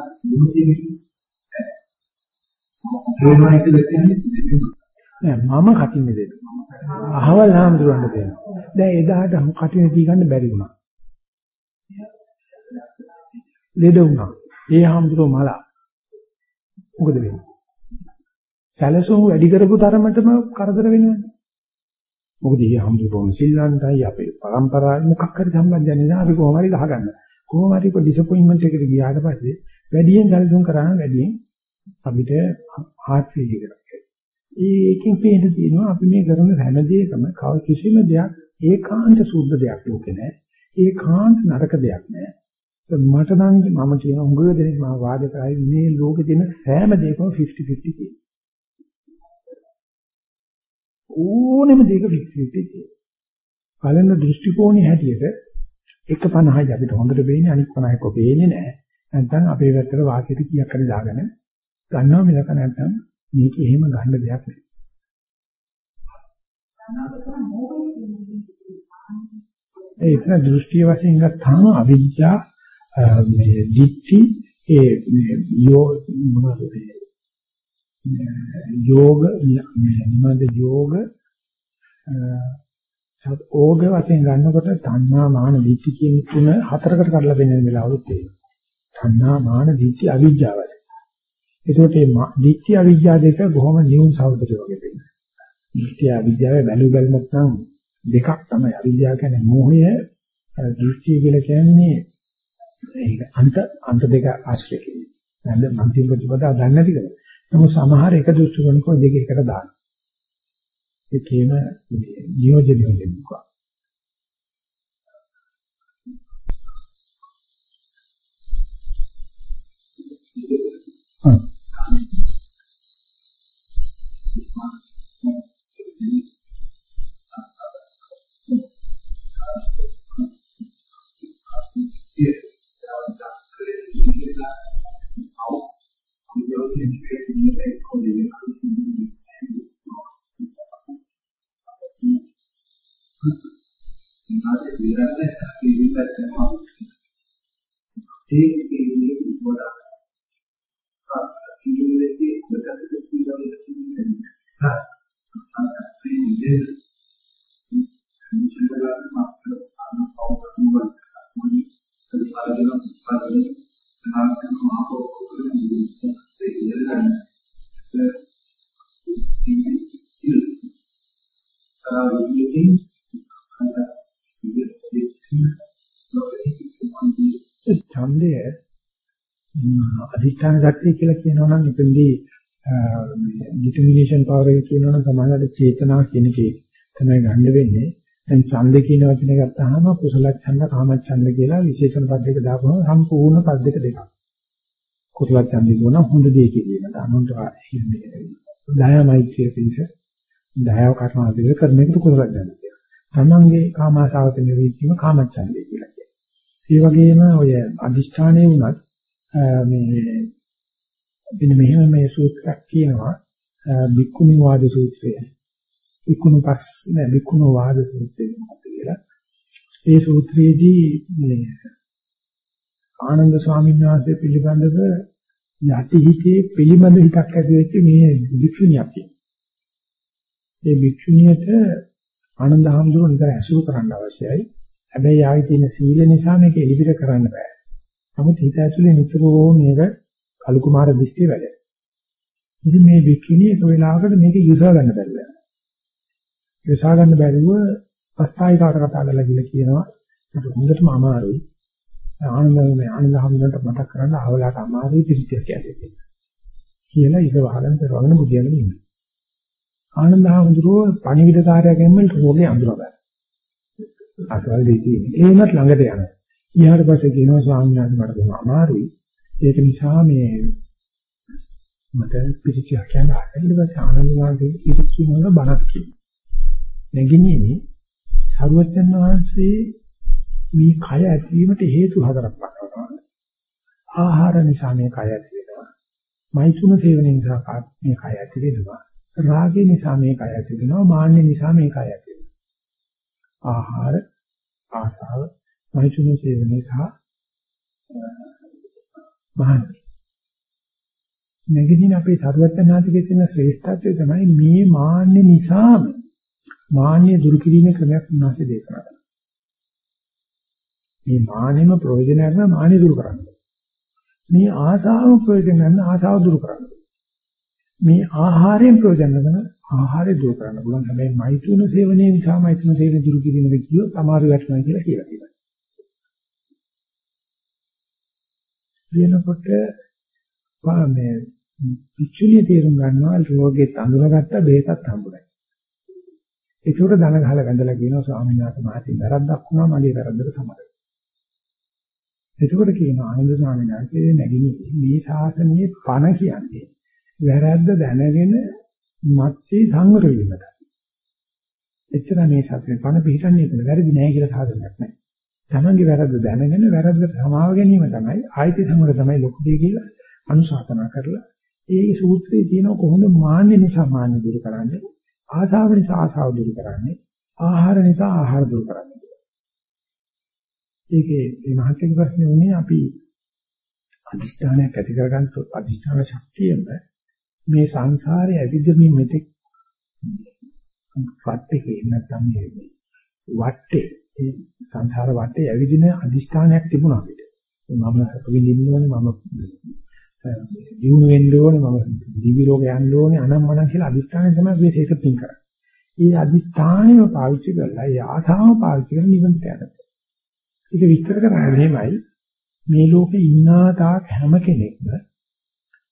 නෑ මම කටින් දෙන්නවා. අහවල් හාමුදුරන්ට දෙනවා. දැන් එදාට කටින් දී ගන්න බැරි වුණා. ලෙඩ වුණා. ඒ හාමුදුරුවෝ මලා මොකද වෙන්නේ? සැලසුම් වැඩි කරපු තරමටම කරදර වෙනවනේ. මොකද මේ හම්බුපොම සිල්ලන්ටයි අපේ પરම්පරාවේ මොකක් හරි සම්බන්ධයක් නැහැ අපි කොහොම හරි ගහගන්න. කොහොම හරි කො ඩිසපොයින්ට්මන්ට් එකට ගියාට පස්සේ වැඩියෙන් සැලසුම් කරා වැඩියෙන් අපිට හાર્ට් ෆේල් එකක් ඒකෙන් පේන තියෙනවා අපි මේ කරන හැම දෙයකම කව කිසිම දෙයක් ඒකාන්ත සුද්ධ දෙයක් ලෝකේ නැහැ. ඒකාන්ත නරක දෙයක් නැහැ. මට නම් මම කියන උගව දෙනෙක් මම වාද කරයි මේ ලෝකේ තියෙන සෑම දෙයකම 50 50 තියෙනවා. ඕනෙම දෙයක 50 50 තියෙනවා. බලන දෘෂ්ටි කෝණේ හැටියට 150යි අපිට හොඳට පේන්නේ අනිත් 50ක පේන්නේ නැහැ. නැත්නම් අපේ පැත්තට වාසියට කීයක් හරි දාගෙන ගන්නවා මිලක නැත්නම් මේක එහෙම ගන්න දෙයක් නෑ. ඒ ඉතන දෘෂ්ටි වශයෙන් ගත්තාම අවිද්‍යා මේ දිට්ඨි ඒ යෝග මොනවද යෝග මොනවද යෝග සත් ඕග වශයෙන් ගන්නකොට තණ්හා මාන දිට්ඨි කියන තුන හතරකට කඩලා දෙන්න වෙලාවලුත් තියෙනවා. තණ්හා මාන දිට්ඨි අවිජ්ජාව වශයෙන්. ඒකට මේ දිට්ඨි අවිජ්ජා දෙක බොහොම නියුන් සහෝදරය වගේ වෙනවා. දිට්ඨි අවිජ්ජාවේ වැලු බැලමක් නම් දෙකක් තමයි. අවිජ්ජා කියන්නේ මෝහය, දෘෂ්ටි කියලා කියන්නේ ඒක අන්ත අන්ත දෙක ආශ්‍රය කියන්නේ. නැන්ද මන්තිම ප්‍රතිපදාව දන්නේ නැති කම. නමුත් සමහර එක දෘෂ්ටි කෝණක දෙක එකට දානවා. ඒකේම නියෝජනය වෙනවා. Dios y espero que mi rey con el Nadie dirá de la actividad de la ඒක කියන්නේ ගොඩක් සාර්ථකීමේදී කොටස් දෙකක් තියෙනවා. හා අපේ ඉන්නේ මුලින්ම මාතෘකාවක් අවබෝධ කරගන්න ඕනේ. ඒ කාර්යන පාඩමේ හ්ම් ඡන්දය අධිෂ්ඨාන ශක්තිය කියලා කියනවා නම් එතෙන්දී ඩිටර්මිනේෂන් පවර් එක කියනවා නම් සමානලට චේතනාව කියන එකේ තමයි ගන්න වෙන්නේ. දැන් ඡන්ද කියන වචනේ ගත්තාම කුසල ඡන්ද කාම ඡන්ද කියලා විශේෂණ පද දෙක දාපුවම සම්පූර්ණ පද දෙක දෙකක්. කුසල ඡන්ද කියන හොඳ දේ කියලීමට අනුන්ට හින්නේ. දයාමෛත්‍රිය පිණිස දයාව කරුණා දෙක කරන එකට කුසල ඡන්ද කියනවා. තමන්ගේ කාමාශාවක නිවීම කාම ඡන්දය කියලා කියනවා. ඒ වගේම ඔය අදිෂ්ඨානයේ වුණත් මේ වෙන මෙහෙම මේ සූත්‍රයක් කියනවා බික්කුණි වාද සූත්‍රය. බික්කුණු පස් නෑ බික්කුණු වාද සූත්‍රය මොකක්ද කියලා. ඒ සූත්‍රයේදී මේ ආනන්ද ස්වාමීන් වහන්සේ පිළිබඳව යටි හිතේ පිළිබඳ හිතක් ඇති වෙච්ච මේ භික්ෂුණියක් කියනවා. ඒ භික්ෂුණියට ආනන්ද හැමදෙරෝ නිතර ඇසුරු කරන්න අවශ්‍යයි. හැබැයි ආයේ තියෙන සීල නිසා මේක එලිපිට කරන්න බෑ. නමුත් හිත ඇතුලේ නිතරම මේක කලු කුමාර දෘෂ්ටිය වැඩ. ඉතින් මේ වික්ෂුණී එක වෙලාවකට මේක යොසා ගන්න බැරුව යනවා. යොසා ගන්න බැරුව අස්ථායිකාට කතා කරලා කියලා කියනවා මට හොඳටම අමාරුයි. ආනන්ද මේ ආනන්ද හැමෝටම මතක් කරන්න ආවලාට අමාරුයි පිළිතිය කියන්නේ. කියලා ඉත වහගෙන කරවගෙන බුදියාගෙන ඉන්නවා. ආනන්ද හැමෝටම පණිවිඩකාරයාගෙන් මල් රෝගේ අඳුරගන්න. අසවල් දෙයි තියෙන්නේ. ඒමත් ළඟට යනවා. ඊට පස්සේ කියනවා ස්වාමීන් වහන්සේ මට බොහොම අමාරුයි. ඒක නිසා මේ මට පිළිචියක් කියන්න ආසයි. ඊට පස්සේ ආනන්ද වාගේ පිළිචි කියනවා බණක් කියනවා. නැගින්නේ සරුවචන් වහන්සේ මේ කය ඇතිවීමට හේතු හතරක් පනවනවා. ආහාර නිසා මේ කය ඇති වෙනවා. මෛතුන සේවනයේ නිසා මේ කය ඇති වෙනවා. රාගය නිසා මේ කය ඇති වෙනවා. මාන්නය නිසා මේ කය ඇති වෙනවා. ආහාර ආසාව මෛතුන සේවනයේ සහ මහන්නේ. නැගිටින අපේ සරුවත්නාතිකේ තියෙන ශ්‍රේෂ්ඨත්වය තමයි මේ මාන්නේ නිසාම මාන්නේ දුරු කිරීමේ ක්‍රමයක් උන්වහන්සේ දේශනා කළා. මේ මානෙම ප්‍රයෝජන ගන්න මානෙ දුරු කරන්න. මේ ආසාව ප්‍රයෝජන ගන්න ආසාව දුරු කරන්න. මේ ආහාරයෙන් ප්‍රයෝජන ගන්න ආහාරය දුරු කරන්න පුළුවන්. හැබැයි මෛතුන සේවනයේ නිසා මෛතුන සේවනය දුරු කිරීමද කියොත් අමාරු වැටෙනවා කියලා කියලා තියෙනවා. කියනකොට මේ පිච්චුලිය තේරුම් ගන්නවා රෝගෙත් අඳුනගත්ත බේතත් හම්බුනේ. ඒකට දන ගහලා වැඳලා කියනවා ස්වාමීන් වහන්සේ මාතේ වැරද්දක් වුණා මගේ වැරද්දට සමරයි. එතකොට කියනවා ආනන්ද ස්වාමීන් වහන්සේ නැගිනි මේ ශාසනයේ පණ කියන්නේ වැරද්ද දැනගෙන මත්තේ සංවර වීමට. එච්චර මේ ශාසනයේ පණ පිළිටන්නේ එතන වැරදි නෑ කියලා සාධනයක් නෑ. තමන්ගේ වැරද්ද දැනගෙන වැරද්දට සමාව ගැනීම තමයි ආයිති සංවර තමයි ලොකු දෙය කියලා අනුශාසනා කරලා ඒ සූත්‍රයේ තියෙන කොහොමද මාන්න නිසා මාන්න දුරු කරන්නේ ආසාව නිසා ආසාව දුරු කරන්නේ ආහාර නිසා ආහාර දුරු කරන්නේ ඒකේ මේ මහත්කේ ප්‍රශ්නේ උනේ අපි අදිෂ්ඨානයක් ඇති කරගන්න අදිෂ්ඨාන ශක්තියෙන්ද මේ සංසාරයේ ඇවිදින්න මෙතෙක් වටේ නැත්නම් මේ වටේ ඒ සංසාර වටේ ඇවිදින අදිෂ්ඨානයක් තිබුණා අපිට. මම විඳින්න ඕනේ මම දිනු වෙන්න ඕනේ මම දිවි රෝග යන්න ඕනේ අනම්මන කියලා අදිස්ථානය තමයි මේ ඒක පින් කරන්නේ. ඒ අදිස්ථානෙම පාවිච්චි කරලා ඒ ආසාව පාවිච්චි කරලා නිවනට යනවා. ඒක විස්තර කරන්නේ මෙහෙමයි මේ ලෝකේ ඉන්නා තාක් හැම කෙනෙක්ම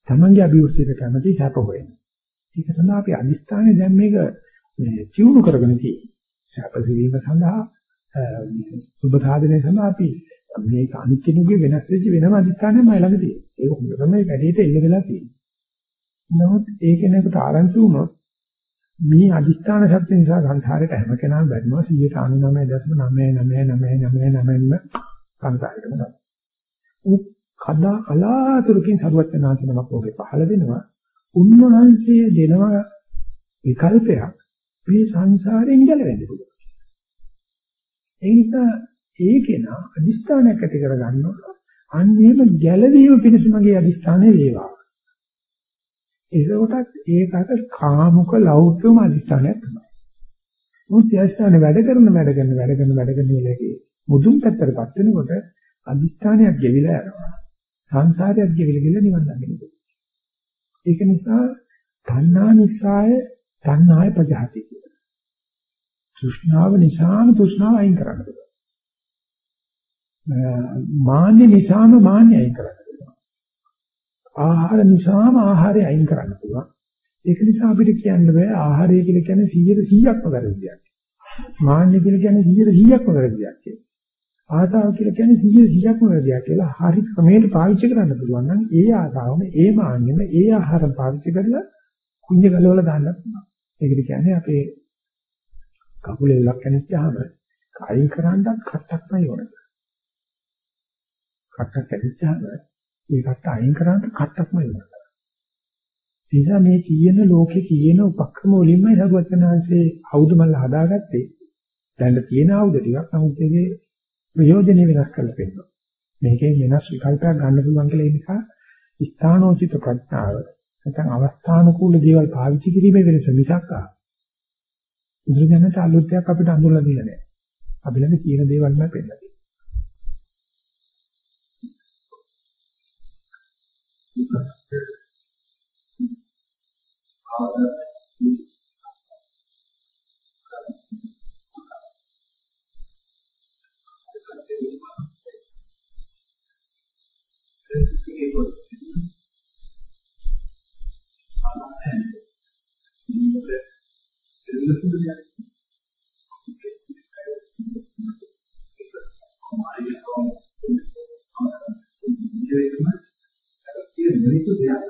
තමන්ගේ අභිවෘද්ධියට කැමති සැප හොයන. ඒක සඳහා අපි අදිස්ථානේ දැන් මේක මේ චිවුණු කරගෙන තියෙන්නේ. සැප සිවීම සඳහා සුබ සාධනය සඳහා අපි මේක අනිත් කෙනෙකුගේ වෙනස් වෙච්ච වෙනම අදිස්ථානයක් මයි ළඟ තියෙනවා. ඒක හොඳටම මේ වැඩේට එල්ල වෙලා තියෙනවා. නමුත් ඒ කෙනෙකුට ආරංචි වුණොත් මේ අදිස්ථාන ශක්තිය නිසා සංසාරයට හැම කෙනාම බැරිනවා 99.99999ම සංසාරයටම තමයි. උත් කදා කලාතුරකින් සරුවත් වෙනාන්තනමක් ඔගේ පහළ වෙනවා. උන්වහන්සේ දෙනවා විකල්පයක් මේ සංසාරයෙන් ගැලවෙන්න පුළුවන්. ඒ නිසා ඒකේන අදිස්ථානයක් ඇති කර ගන්නවා. අන්නේම ගැළවීම පිණිස මගේ අදිස්ථානය වේවා. ඒකටත් ඒකට කාමුක ලෞකිකම අදිස්ථානයක් තමයි. මොකද අදිස්ථානේ වැඩ කරන වැඩ කරන වැඩ කරන වැඩ කරන ඉලකේ මුදුන් පැත්තටපත් වෙනකොට අදිස්ථානයක් ගෙවිලා යනවා. සංසාරයක් ගෙවිලා ගිහලා නිවන් දකින්න. ඒක නිසා තණ්හා නිසාය තණ්හාය ප්‍රජාති කියලා. තෘෂ්ණාව නිසාම තෘෂ්ණාව අයින් කරන්න බෑ. මාන්නේ නිසාම මාන්නේ අයින් කරන්න පුළුවන්. ආහාර නිසාම ආහාරය අයින් කරන්න පුළුවන්. ඒක නිසා අපිට කියන්න බෑ ආහාරය කියලා කියන්නේ 100%ක්ම වැරදි දෙයක්. මාන්නේ කියලා කියන්නේ 100%ක්ම වැරදි දෙයක් කියලා. ආසාව කියලා කියන්නේ 100%ක්ම වැරදි දෙයක් කියලා හරි ක්‍රමයට පාවිච්චි කරන්න පුළුවන් නම් ඒ ආසාවම ඒ මාන්නෙම ඒ ආහාරම පාවිච්චි කරලා කුඤ්ඤ ගලවලා දාන්න පුළුවන්. ඒකද කියන්නේ අපේ කකුලේ ලක් කනිච්චාම කයින් කරන්නත් කට්ටක්මයි ඕනේ. කට්ටක් ඇදිච්චාම ඒකට අයින් කරන්න කට්ටක්ම වෙනවා. ඒ නිසා මේ තියෙන ලෝකේ තියෙන උපක්‍රම වලින්මයි සරුවචනාංශේ ආයුධ මල්ල හදාගත්තේ. දැන් තියෙන ආයුධ ටිකක් නමුත් ඒකේ ප්‍රයෝජනෙ වෙනස් කරලා පෙන්නනවා. මේකේ වෙනස් විකල්පයක් ගන්න පුළුවන් කියලා ඒ නිසා ස්ථානෝචිත ප්‍රඥාව නැත්නම් අවස්ථානුකූල දේවල් පාවිච්චි කිරීමේ වෙනස මිසක් ආ. බුදුරජාණන් අලුත්යක් අපිට අඳුරලා දෙන්නේ නැහැ. අපි ළඟ තියෙන දේවල්ම පෙන්නනවා. කියන මේක දෙයක්.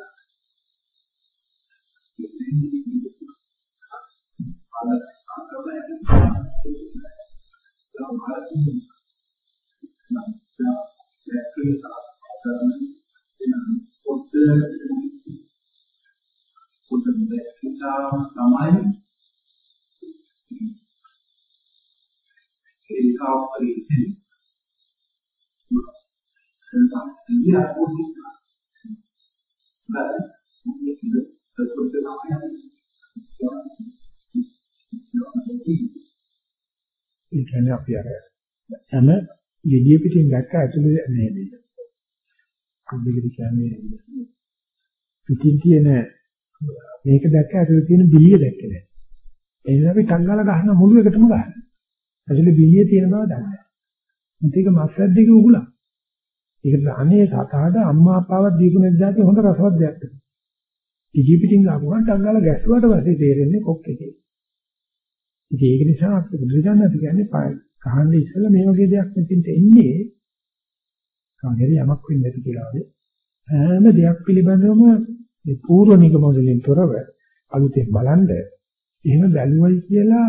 තමයි ඒකාපරිතේ. එතන ඉන්නේ අකුරු ඒ කියන්නේ අපි අර හැම gediya පිටින් දැක්ක ඇතුලේ මේ මේ කුඩේකද කියන්නේ පිටින් තියෙන මේක දැක්ක ඇතුලේ තියෙන බිලිය දැක්කේ නෑ ඒ නිසා අපි ටංගාල ගහන මුළු එකටම ගහනවා ඇතුලේ බිලිය තියෙන බව දන්නේ මේක මස්සද්දික උගුලක්. ඒකට අනේ සතාට අම්මා අප්පාව දීපු නැද්දාගේ හොඳ රසවත් දෙයක්. ඉදී පිටින් ගාපුවා ටංගාල ගැස්සුවාට පස්සේ තේරෙන්නේ කොක් එකේ. ඉතින් ඒක නිසා අපි බුදුරජාණන් කියන්නේ කහන්නේ ඉස්සෙල්ලා මේ වගේ දෙයක් මෙතෙන්ට එන්නේ කාගෙරි යමක් වෙන්නේ නැති කියලා වගේ. හැම දෙයක් පිළිබඳවම මේ පූර්ව නිගම වලින් තොරව අලුතෙන් බලන්න එහෙම බැලුවයි කියලා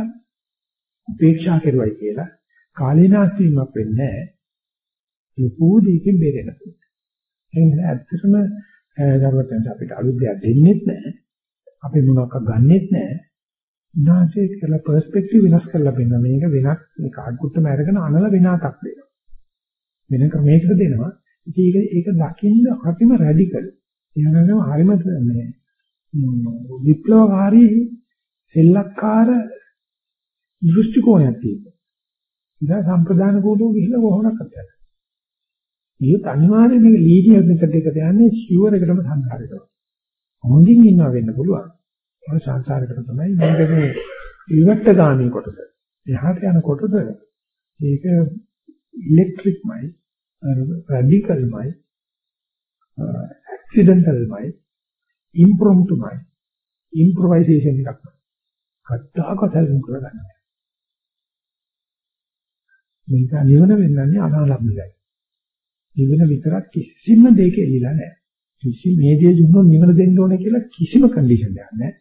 උපේක්ෂා කරුවයි කියලා කාලීනාස්ති වීමක් වෙන්නේ නැහැ. මේ පූදීකින් බේරෙන්න. ඒ නිසා ඇත්තටම දරුවන්ට අපිට අලුත් දෙයක් දෙන්නෙත් නැහැ. අපි මොනවක් ගන්නෙත් නැහැ. උනාසේ කියලා පර්ස්පෙක්ටිව් වෙනස් කරලා බලන්න මේක වෙනත් මේ කාඩ් කුට්ටම අරගෙන අනල වෙනාතක් දෙනවා. වෙන ක්‍රමයකට දෙනවා. ඉතින් ඒක ඒක දකින්න අතිම රැඩිකල්. ඒ වගේම හරිම මේ විප්ලවකාරී සෙල්ලක්කාර දෘෂ්ටි කෝණයක් තියෙනවා. ඉතින් සම්ප්‍රදාන කෝඩෝ ගිහිල්ලා කොහොමද කරන්නේ? මේක අනිවාර්යයෙන් මේක ලීනියර් මෙතඩ් එකට යන්නේ ෂුවර් එකටම සංසාරයට. හොඳින් ඉන්නවා වෙන්න පුළුවන්. ඒ සංසාරයකට තමයි මේක මේ ඉවට්ටගාමී කොටස. එහාට යන කොටස ඒක ඉලෙක්ට්‍රික්මයි, රැඩිකල්මයි, ඇක්සිඩන්ටල්මයි, ඉම්ප්‍රොම්ප්ටුමයි, ඉම්ප්‍රොවයිසේෂන් එකක්. කද්දාකවත් හරිම කරගන්න. මේක නිවන වෙන්නන්නේ අනාලම්බයි. නිවන විතරක් කිසිම දෙයක එළිලා නැහැ. කිසි මේ දේ දුන්නොත් නිවන දෙන්න ඕනේ කියලා කිසිම කන්ඩිෂන් එකක් නැහැ.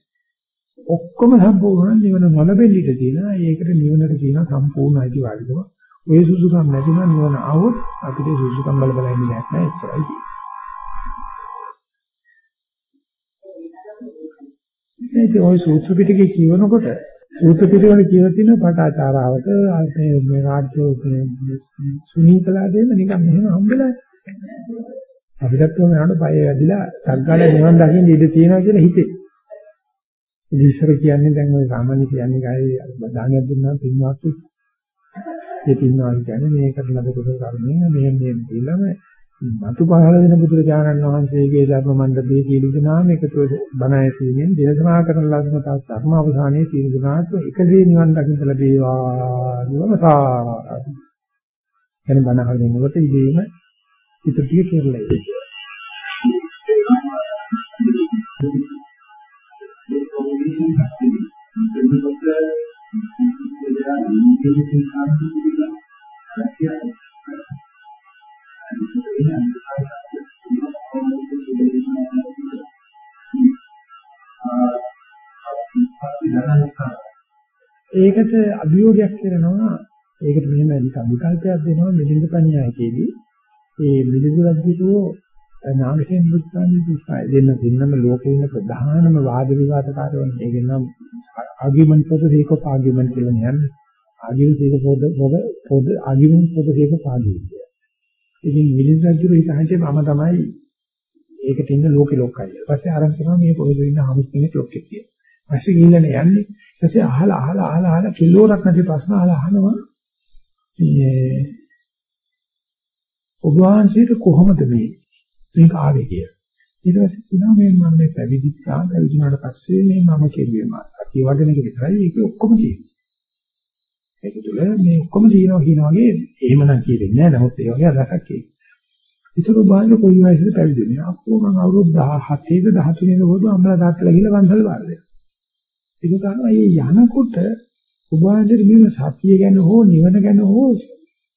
ඔක්කොම සම්පූර්ණ නිවන නොලැබෙන්න ඉඩ තියෙනවා. ඒකට නිවනට තියෙන සම්පූර්ණ අයිතිවාසිකම. ඔය සුසුකම් නැතිනම් නිවන આવොත් අපිට සුසුකම් බල බල ඉන්න දෙයක් නැහැ. එච්චරයි තියෙන්නේ. මේ ඔය සූත්‍ර පිටකේ කියවනකොට සූත්‍ර පිටකවල කියලා තියෙන පටාචාරාවට මේ මේ රාජ්‍ය සුනීතලා දෙන්න නිකන් මෙහෙම හම්බෙලා අපිටත් උනේ යනකොට පය වැදිලා සග්ගල නිවන් දකින්න ඉඩ තියෙනවා කියලා හිතේ. ඉතින් ඉස්සර කියන්නේ දැන් ඔය සාමාන්‍ය කියන්නේ ගායේ දානයක් දුන්නා පින්වත් ඒ පින්වත් කියන්නේ මේ කරන ලද කුසල කර්මය මේ මේ දෙලම මතු පහළ වෙන බුදුරජාණන් වහන්සේගේ ධර්ම මණ්ඩපයේ සීල දනාම එකතු බණ ඇසීමෙන් දේශනා කරන ලද්ම තවත් ධර්ම අවසානයේ සීල දනාත් එකසේ නිවන් දකින්න ලැබේවා නිවමසා. එන බණ අහනකොට ඉදීම හිත ටික කෙරලා ඉන්නේ. එතකොට ඒකට අභියෝගයක් කරනවා. ඒකට මෙහෙම විකල්පයක් දෙනවා මිලින්ද පඤ්ඤායකේදී. ඒ මිලින්ද රජුගේ නාගසේන බුද්ධාණන් කිව්වා දෙන්න දෙන්නම ලෝකේ ඉන්න ප්‍රධානම වාද විවාදකාරයන් ඒක නම් argument for the sake of argument කියලා නෑනේ argument for the for the for the argument for the sake of argument ඉතින් මිලින්ද රජු හිතන්නේ මම තමයි ඒකට ඉන්න ලෝකේ ලොක්කයි. ඊට පස්සේ ආරම්භ කරනවා මේ පොළොවේ ඉන්න හමුස් කෙනෙක් ලොක්කෙක් කියලා. පස්සේ ගිහිල්ලා යන්නේ. ඊට පස්සේ අහලා අහලා අහලා අහලා කිලෝරක් නැති ප්‍රශ්න අහලා අහනවා. මේ ඔබ වහන්සේට කොහොමද මේ මේක ආවේ කියලා. ඊට පස්සේ කියනවා මේ මම මේ පැවිදිලා පැවිදුනාට පස්සේ මේ මම කෙරුවේ මා. අතිවදන එක විතරයි ඒක ඔක්කොම තියෙන්නේ. ඒක තුළ මේ ඔක්කොම තියෙනවා කියන වගේ එහෙමනම් කියෙන්නේ නැහැ. නමුත් ඒ වගේ අදහසක් කියනවා. ඒතර බාහිර කොයි වයසද පැවිදි වෙන්නේ? අපෝ මම අවුරුදු 17ක 13ක වගේ අම්මලා තාත්තලා ගිහලා වන්සල් බාරදේ. ඒක තමයි මේ යනකොට උභාන්තර මේ සත්‍ය ගැන හෝ නිවන ගැන හෝ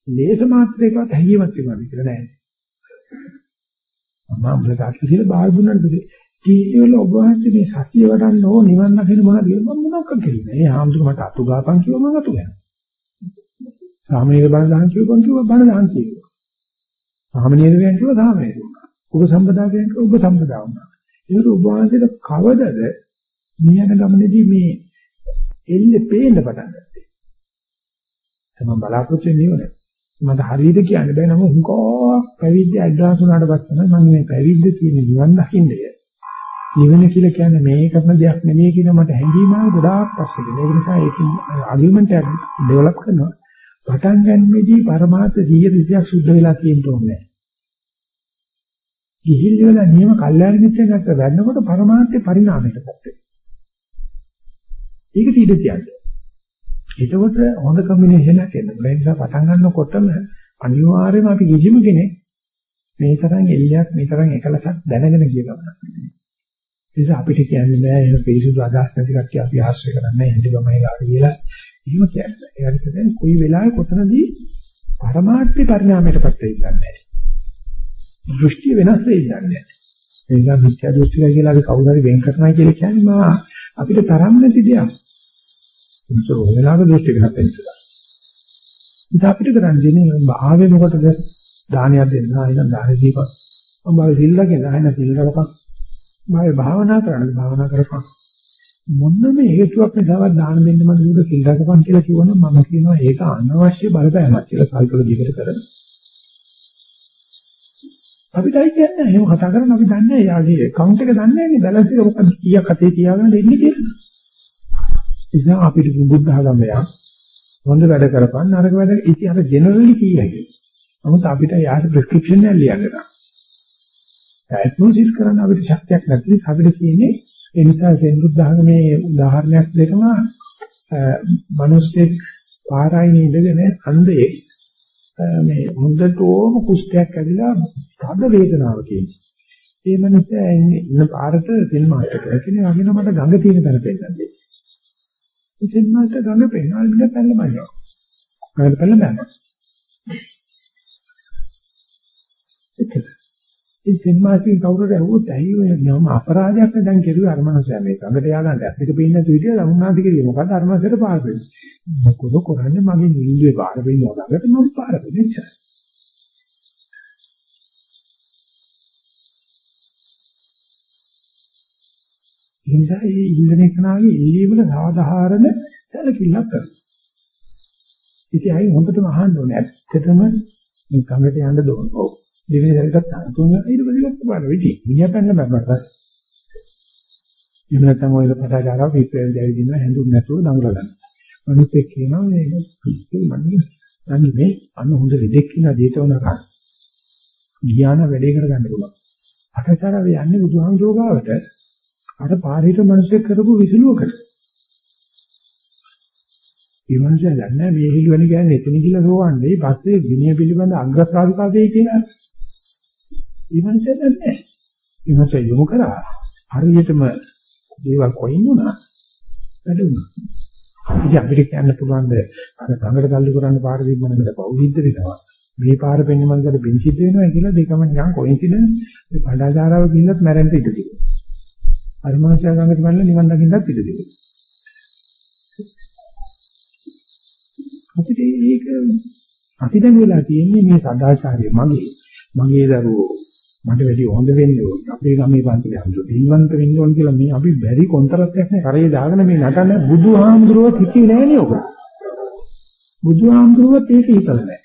ලේස මාත්‍රයකවත් හැඟීමක් තිබුණාද කියලා නෑ. මම අම්මලා තාත්තලා ගිහලා බාහිර දුන්නාට පස්සේ කීවල ඔබ වහන්සේ මේ සත්‍ය වඩන්න ඕ නිවන් දකින්න මොනවද මම මොනවක් කරන්නේ. ඒ ආම්දුක මට අතු ගාපන් කිව්වම මම අතු ගන්නවා. සාමනීර බණ දහන් කියපන් කිව්වා බණ දහන් කියනවා. සාමනීර වෙන කිව්වා සාමනීර වුණා. ඔබ සම්පදා වෙන කිව්වා ඔබ සම්පදා වුණා. ඒක ඔබ වහන්සේට කවදද මේ යන ගමනේදී මේ එල්ලේ පේන්න පටන් ගත්තේ. තමයි බලාපොරොත්තු වෙන්නේ මට හරියට කියන්න බෑ නම හුඟා පැවිද්ද ඇඩ්වාන්ස් වුණාට පස්සේ මම මේ පැවිද්ද තියෙන නිවන් දකින්නය. නිවන කියලා කියන්නේ මේ කරන දෙයක් නෙමෙයි කියන මට හැඟීම ආව ගොඩාක් පස්සේ. ඒක නිසා ඒකේ ආගියුමන්ට් එකක් ඩෙවලොප් කරනවා. පටන් ගන්නෙදී පරමාර්ථ 100%ක් සුද්ධ වෙලා තියෙන්න ඕනේ. ගිහිල් වල නියම කල්යාණ මිත්‍රෙන් ගත්ත වැන්නකොට පරමාර්ථේ පරිණාමයටපත් වෙනවා. ඒක ඊට තියන්නේ. එතකොට හොඳ කම්බිනේෂන් එකක් එන්න. ඒ නිසා පටන් ගන්නකොටම අනිවාර්යයෙන්ම අපි කිසිම කෙනෙක් මේ තරම් එල්ලයක් මේ තරම් එකලසක් දැනගෙන ගිය ගමනක් නෙමෙයි. නිසා අපිට කියන්නේ නෑ එහෙම පිරිසුදු අදහස් නැති කට්ටිය අපි ආශ්‍රය කරන්නේ හින්දි ගමයි ගාව කියලා. එහෙම කියන්නේ. ඒකට කියන්නේ කොයි වෙලාවෙ කොතනදී පරමාර්ථ පරිණාමයටපත් වෙයි දන්නේ දෘෂ්ටි වෙනස් වෙයි දන්නේ ඒ නිසා මිත්‍යා දෘෂ්ටිය කියලා අපි කවුරු හරි වෙන් කරනවා කියලා කියන්නේ මා අපිට තරම් නැති දෙයක්. ඒක වෙලාවක දෘෂ්ටි වෙනස් වෙනවා. ඉතින් අපිට කරන්න දෙන්නේ ආවේ මොකටද? දානයක් දෙන්න ආයෙත් දාන දීපක්. මම සිල්ලගෙන ආයෙත් සිල් කරපක්. මම භාවනා කරන්නේ භාවනා කරපක්. මොන්නම හේතුවක් නිසාවත් දාන දෙන්න මම දුක සිල් රැකපන් කියලා කිව්වනම් මම කියනවා ඒක අනවශ්‍ය බලපෑමක් කියලා කල්පල දිගට කරන. අපිටයි කියන්නේ එහෙම කතා කරන අපි දන්නේ යාගේ account එක දන්නේ නැහැ නේ බැලන්ස් එක මොකක්ද කීයක් අතේ තියාගෙන දෙන්නේ කියලා. ඒ නිසා අපිට බුද්ධ ආගමයක් හොඳ වැඩ කරපන් නරක වැඩ ඉති අර ජෙනරලි කියයි. නමුත් අපිට යාට ප්‍රෙස්ක්‍රිප්ෂන් එකක් ලියන්න ගන්න. ඩයග්නොසිස් කරන්න අපිට ශක්තියක් නැති නිසා අපිට තියෙන්නේ ඒ නිසා සෙන්බුද්ධ ආගමේ උදාහරණයක් දෙකම මිනිස්සෙක් පාරායිනේ ඉඳගෙන අන්ධයෙක් මේ හොඳටම කුෂ්ඨයක් ඇවිලා තද වේදනාවක් තියෙනවා. ඒ මනුස්සයා ඉන්න පාරට තෙල් මාස්ටර් කෙනෙක් කෙනෙක් වගේ මට ගඟ තියෙන තැන පෙන්නන්නේ. ඉතින් මට ගඟ පෙන්වන්න බැලලා බලනවා. ගඟ පෙන්නන්න බෑ. එච්චර. ඒ සෙන්මාසින් කවුරුද ඇහුවොත් ඇයි ඔය නම අපරාධයක් දැන් කෙරුවේ අර මනුස්සයා මේ ගඟට ය아가න්න ඇස් දෙක පේන්නේ නැති විදිය ලමුනාදි කිරිය මොකද අර මනුස්සයට පාර දෙන්නේ මොකද කරන්නේ මගේ නිල්ලේ පාර දෙන්නේ ගඟට මම පාර දෙන්නේ ඉන්දා මේ ඉන්දනේ කනාවේ එළියවල සාධාරණ සැලකිල්ලක් කරනවා. ඉතින් අයි හොඳටම අහන්න ඕනේ. ඇත්තටම මේ ගඟට යන්න ඕන. ඔව්. දෙවෙනි සැරේටත් තුන් ඊට පස්සේ ගත්ත බලන්න ඉතින් මිනිහා පැන්න බබරස් එහෙම නැත්නම් ඔය පටාචාරාව පිටවෙන් දැවිදින හැඳුන් නැතුව නඟල ගන්න. මිනිස්සෙක් කියනවා මේ මන්නේ අන්න මේ අන්න හොඳ ලෙඩෙක් කියන දේතවනක ගියාන වැඩේ කරගන්න පුළුවන්. පටාචාරාව යන්නේ බුදුහාමුදුරුවෝ අර පාරිත මිනිස්සෙක් කරපු විසලුවකට. ඒ මනුස්සයා දන්නේ මේ හිලුවනේ කියන්නේ එතන කියලා සෝවන්නේ පස්සේ විනය පිළිබඳ අග්‍රශ්‍රාවිකාවේ කියලා. ඒ මනුස්සයා දන්නේ නැහැ. ඒ මනුස්සයා යොමු කරා හරියටම දේවල් කොයින් වුණා වැඩුණා. ඉතින් අපිට කියන්න පුළුවන් ද අර ගඟට තල්ලු කරන්න පාර දීමනකට පෞද්ගලික වෙනවා. මේ පාර පෙන්නේ මනසට බින් සිද්ධ වෙනවා කියලා දෙකම නිකන් කොයින්සිඩන්ස් ඒ පඩාචාරාව ගිහිල්ලත් මැරෙන්න ඉඩ තියෙනවා. අර මනුස්සයා ගඟට මැරලා නිවන් දකින්නත් ඉඩ තියෙනවා. අපිට ඒක අපි දැන් වෙලා තියෙන්නේ මේ සදාචාරය මගේ මගේ දරුවෝ මට වැඩි හොඳ වෙන්න ඕන. අපේ ගමේ පන්තිලේ අඳු දින්වන්ත වෙන්න ඕන කියලා මේ අපි බැරි කොන්තරත්යක් නේ කරේ දාගෙන මේ නටන බුදුහාමුදුරුවෝ හිතේ නෑනේ ඔක. බුදුහාමුදුරුවෝත් ඒක හිතලා නෑ.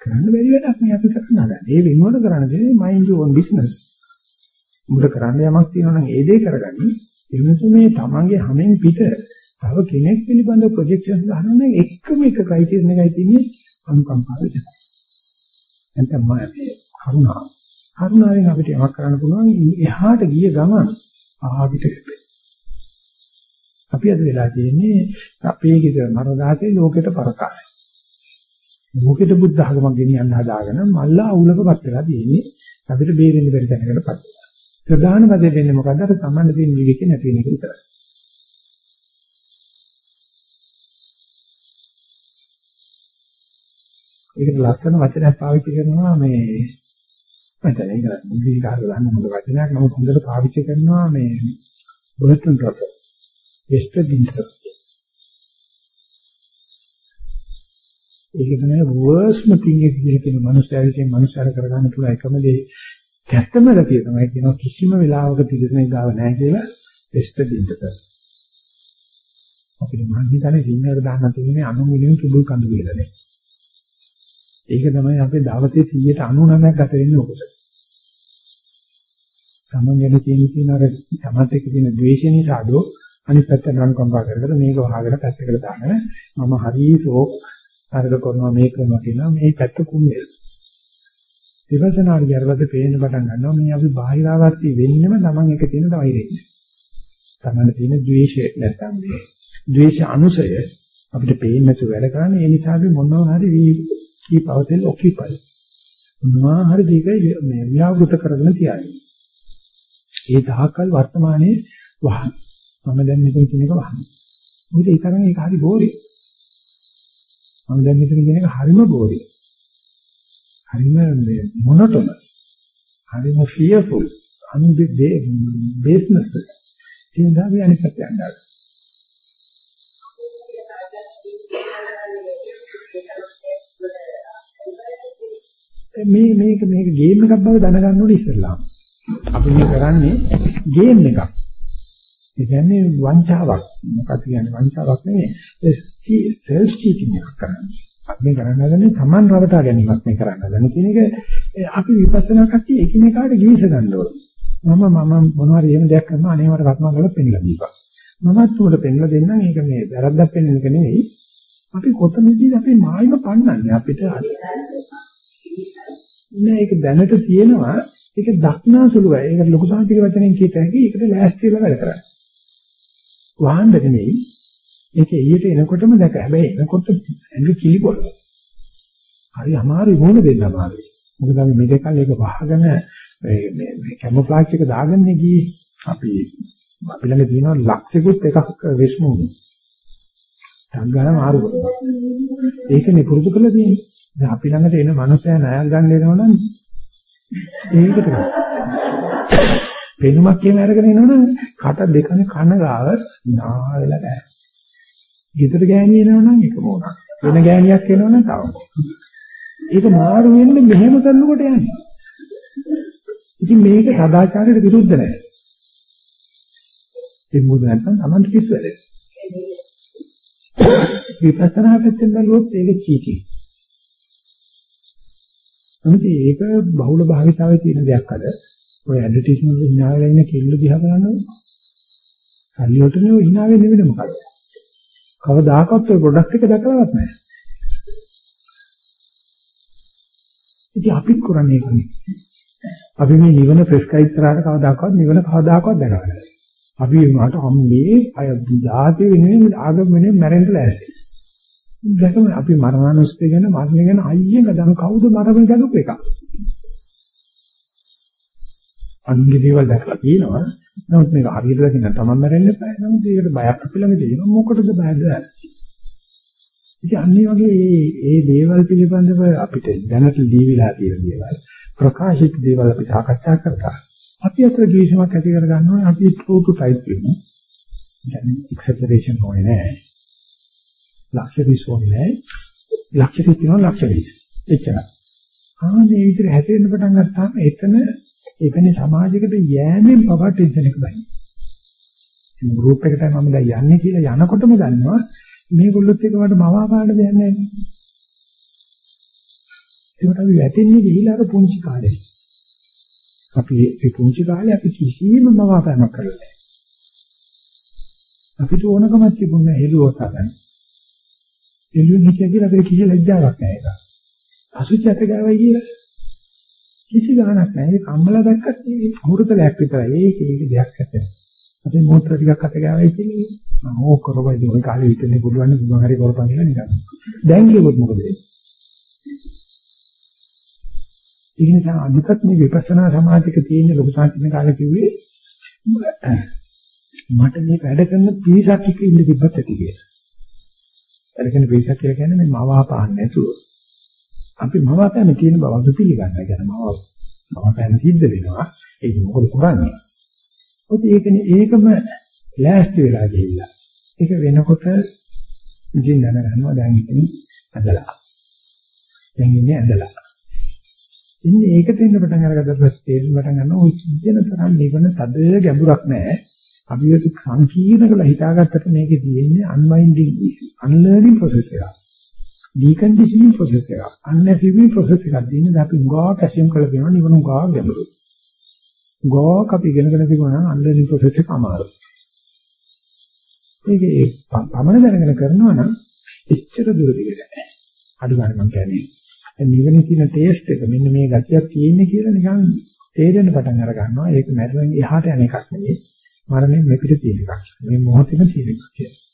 කරන්න බැරි වැඩක් නේ අපි කරන්න හදන්නේ. ඒ වෙනුවට කරන්න දෙන්නේ mind your own business. උඹට කරන්න යමක් තියෙනවා නම් ඒ දේ කරගන්න. ඒ නිසා මේ තමන්ගේ හැමෙන් පිට තව කෙනෙක් පිළිබඳ ප්‍රොජෙක්ෂන් ගන්න එකම එක ක්‍රයිටීරියන් එකයි තියෙන්නේ අනුකම්පාව විතරයි. නැත්නම් මේ කරුණා. කරුණාවෙන් අපිට යමක් කරන්න පුළුවන් එහාට ගිය ගමන් ආවිත අපි අද වෙලා තියෙන්නේ අපේ ගෙදර මරදාතේ ලෝකෙට පරකාසයි. ලෝකෙට බුද්ධ ධර්මයක් ගෙනියන්න හදාගෙන මල්ලා අවුලකපත් වෙලා තියෙන්නේ අපිට බේරෙන්න බැරි තැනකටපත් වෙලා. ප්‍රධාන පදේ වෙන්නේ මොකද්ද? අර සම්මන්න තියෙන විවේකේ නැති වෙන එක විතරයි. ඒකට ලස්සන වචනයක් පාවිච්චි කරනවා මේ මට ඒක ඉංග්‍රීසි කාරක දන්න මොකද වචනයක්. නමුත් හොඳට පාවිච්චි කරනවා මේ බර්ටන් රසල් වෙස්ටර්න් ඉන්ටරෙස්ට් ඒක තමයි වර්ස්ම තින් එක කියලා කියන මනුස්සයෙක්ගෙන් මනුස්සයර කරගන්න පුළුවන් එකම දේ. කැත්තම ගතිය තමයි කියනවා කිසිම වෙලාවක තිරසනෙක් ගාව නැහැ කියලා වෙස්ටර්න් ඉන්ටරෙස්ට් අපිට මන් හිතන්නේ සිංහලට දාන්න තියෙන්නේ අනු මිලියන කිඹුල් කඳු කියලා නේ. ඒක තමයි අපේ දවසේ 99ක් ගත වෙන්නේ ඔකට. තමන් ගැන තියෙන තියෙන අර තමත් එක්ක තියෙන ද්වේෂය නිසාදෝ අනිත් පැත්ත නන්කම්පා කරගෙන මේක වහගෙන පැත්තකට දාගෙන මම හරිසෝ අරක කරනවා මේක කරනවා කියලා මේ පැත්ත කුණේ. විපස්සනාට ගියරවද පේන්න පටන් ගන්නවා මේ අපි බාහිරාවර්ති වෙන්නෙම තමන් එක තියෙන වෛරය. තමන් තියෙන ද්වේෂය නැත්තම් මේ ද්වේෂ අනුසය අපිට පේන්නේ නැතුව වැඩ කරන්නේ ඒ නිසා අපි මොනවා හරි keep ourselves occupied. මොනවා හරි දෙක මේ ව්‍යාවෘත කරගෙන තියන්නේ. ඒ තාක්කල් වර්තමානයේ වහන. මම දැන් මෙතන කියන එක වහන. මොකද ඒ තරම් ඒක හරි බෝරි. මම දැන් මෙතන කියන එක හරිම බෝරි. හරිම මොනොටොනස්. හරිම ෆියර්ෆුල්. අනුදේ බේස්නස්. ඉතින් අපි අනිත් පැත්තට යනවා. මේ මේක මේක ගේම් එකක් බව දැනගන්න ඕනේ ඉස්සෙල්ලාම. අපි මේ කරන්නේ ගේම් එකක්. ඒ කියන්නේ වංචාවක්. මොකක්ද කියන්නේ වංචාවක් නෙවෙයි. සෙල්ෆ් චීටින් එකක් කරන්නේ. අපි මේ කරන්න හදන්නේ Taman රවටා ගැනීමක් මේ කරන්න හදන කියන එක අපි විපස්සනා කට්ටිය එකිනෙකාට ගීස ගන්න ඕනේ. මම මම මොනවා හරි එහෙම දෙයක් කරනවා අනේ මට කර්ම කරලා පෙන්නලා දීපන්. මමත් උඹට පෙන්නලා දෙන්නම් ඒක මේ වැරද්දක් පෙන්නන එක නෙවෙයි. අපි කොතනදී අපි මායිම පන්නන්නේ අපිට නෑ ඒක දැනට තියෙනවා ඒක දක්නාසුලුයි. ඒක ලොකු සාහිත්‍ය වචනෙන් කියත හැකි ඒකට ලෑස්ති වෙලා වැඩ කරන්නේ. වහන්න නෙමෙයි. ඒක එළියට එනකොටම දැක. හැබැයි එනකොට ඇඟ කිලිපොළ. හරි අමාරු වුණ දෙන්න අමාරුයි. මොකද අපි මේ දෙකල් ඒක වහගෙන මේ මේ කැමොෆ්ලාජ් එක දාගන්නේ ගියේ අපි අපි ළඟ තියෙනවා ලක්ෂිකුත් එකක් විශ්මුණු. සංගාන මාරු කරනවා. ඒකනේ පුරුදු කරලා තියෙන්නේ. දැන් අපි ළඟට එන මනුස්සයා ණයක් ගන්න එනවනම් ඒකට පෙනුමක් කියන අරගෙන එනවනම් කට දෙකනේ කන ගාව නාවෙලා දැස්. ගෙදර ගෑණි එනවනම් එක මොනක්. වෙන ගෑණියක් එනවනම් තව මොනක්. ඒක මාරු වෙන්නේ මෙහෙම කරනකොට යන්නේ. ඉතින් මේක සදාචාරයට විරුද්ධ නැහැ. ඒක මොකද නැත්නම් Tamanට කිසි වැඩේ. විපස්සනා පැත්තෙන් බලුවොත් ඒක චීටි. නමුත් ඒක බහුල භාවිතාවේ තියෙන දෙයක් අද. ඔය ඇඩ්වර්ටයිස්මන්ට් වල hina වෙලා ඉන්න කෙල්ල දිහා බලනවා. සල්ලි වලට නෙවෙයි hina වෙන්නේ නෙවෙයි මොකද? කවදාකවත් ඔය ප්‍රොඩක්ට් එක දැකලාවත් නැහැ. ඉතින් අපිත් කරන්නේ ඒක. අපි මේ නිවන ප්‍රෙස්ක්‍රයිබ් කරාට කවදාකවත් නිවන කවදාකවත් දැකලා නැහැ. අපි උනාට හම්බේ අය ධාති වෙනුවෙන් ආගම වෙනුවෙන් මැරෙන්න ලෑස්ති. දැකම අපි මරණානුස්සතිය ගැන මරණය ගැන අයියෙන් ගදන කවුද මරණ දකපු එක. අන්ගේ දේවල් දැකලා තියෙනවා. නමුත් මේක හරියට දකින්න තමන් මැරෙන්න බෑ. නමුත් ඒකට බයක් අපිලම තියෙනවා. මොකටද බයද? ඉතින් අන්නේ වගේ මේ මේ දේවල් පිළිබඳව අපිට දැනට දීවිලා තියෙන දේවල් ප්‍රකාශිත දේවල් අපි සාකච්ඡා කරලා අපි අතර ද්වේෂමක් ඇති කර ගන්නවා අපි true to type වෙනවා. කියන්නේ exaggeration හොයන්නේ නැහැ. luxuries හොයන්නේ නැහැ. luxury කියනවා luxuries. එච්චරයි. ආ මේ විදිහට හැසිරෙන්න පටන් ගත්තාම එතන ඒකනේ සමාජයකට යෑමෙන් පවා ටෙන්ෂන් එක බයි. මේ group එකට මම දැන් යන්නේ කියලා යනකොටම දන්නවා මේගොල්ලොත් එක්ක මට මවා ගන්න දෙයක් නැහැ. ඒකට අපි වැටෙන්නේ ගිහිලා අර පුංචි කාලේ. අපි ඒ පුංචි කාලේ අපි කිසිම මවාපෑමක් කරලා නැහැ. අපිට ඕනකමක් තිබුණා හෙළුවස ගන්න. හෙළුවෙන් හිටිය කියලා අපිට කිසි ලැජ්ජාවක් නැහැ ඒක. අසුචි අත ගාවයි කියලා කිසි ගාණක් නැහැ. ඒ කම්මලා දැක්කත් මේ මුරුතලයක් විතරයි. ඒක ඒක දෙයක් නැතේ. අපි මොහොතර ටිකක් අත ගාවයි කියන්නේ. මම ඕක කරවයි දුර කාලේ හිටෙන්න පුළුවන් නේ මොකක් හරි කරපන් කියලා නිකන්. දැන් කිව්වොත් මොකද වෙන්නේ? ඒ නිසා අනිකත් මේ විපස්සනා සමාධික තියෙන ලොකු සංසිඳන කාලේ කිව්වේ මට මේ වැඩ කරන පිරිසක් එක්ක ඉන්න තිබ්බත් ඇති කියලා. වැඩ කරන පිරිසක් කියලා කියන්නේ මේ මවාපාන්න නැතුව. අපි මවාපෑම තියෙන බව අපි පිළිගන්නවා. කියන මව මවාපෑම සිද්ධ වෙනවා. ඒක මොකද කරන්නේ? ඔත ඒකනේ ඒකම ලෑස්ති වෙලා ගිහිල්ලා. ඒක වෙනකොට ඉතින් දැනගන්නවා දැන් ඉතින් ඇදලා. දැන් ඉන්නේ ඇදලා. ඉන්නේ ඒකට එන්න පටන් අරගත්ත පස්සේ තේරුම් පටන් ගන්නවා ඔය කියන තරම් නිවන තද ගැඹුරක් නැහැ. අපි ඒක සංකීර්ණ කරලා හිතාගත්තට මේකේ තියෙන්නේ unwinding unlearning process එකක්. deconditioning process එකක්. unassuming process එකක්. දින්නේ අපි උගා කැසියම් කරලා කියනවා නිවන උගා ගැඹුරුයි. උගා අපි ඉගෙනගෙන තිබුණා නම් unlearning process එක අමාරුයි. ඒකේ පමණ දැනගෙන කරනවා නම් එච්චර දුර දිගට නැහැ. අඩු ගන්න මම කියන්නේ නිවනේ තියෙන ටේස්ට් එක මෙන්න මේ ගතියක් තියෙන්නේ කියලා නිකන් තේරෙන්න පටන් අර ගන්නවා. ඒක මැරෙන එහාට යන එකක් නෙවෙයි. මරණයෙන් මෙපිට තියෙන එකක්. මේ මොහොතේම තියෙන එකක් කියලා.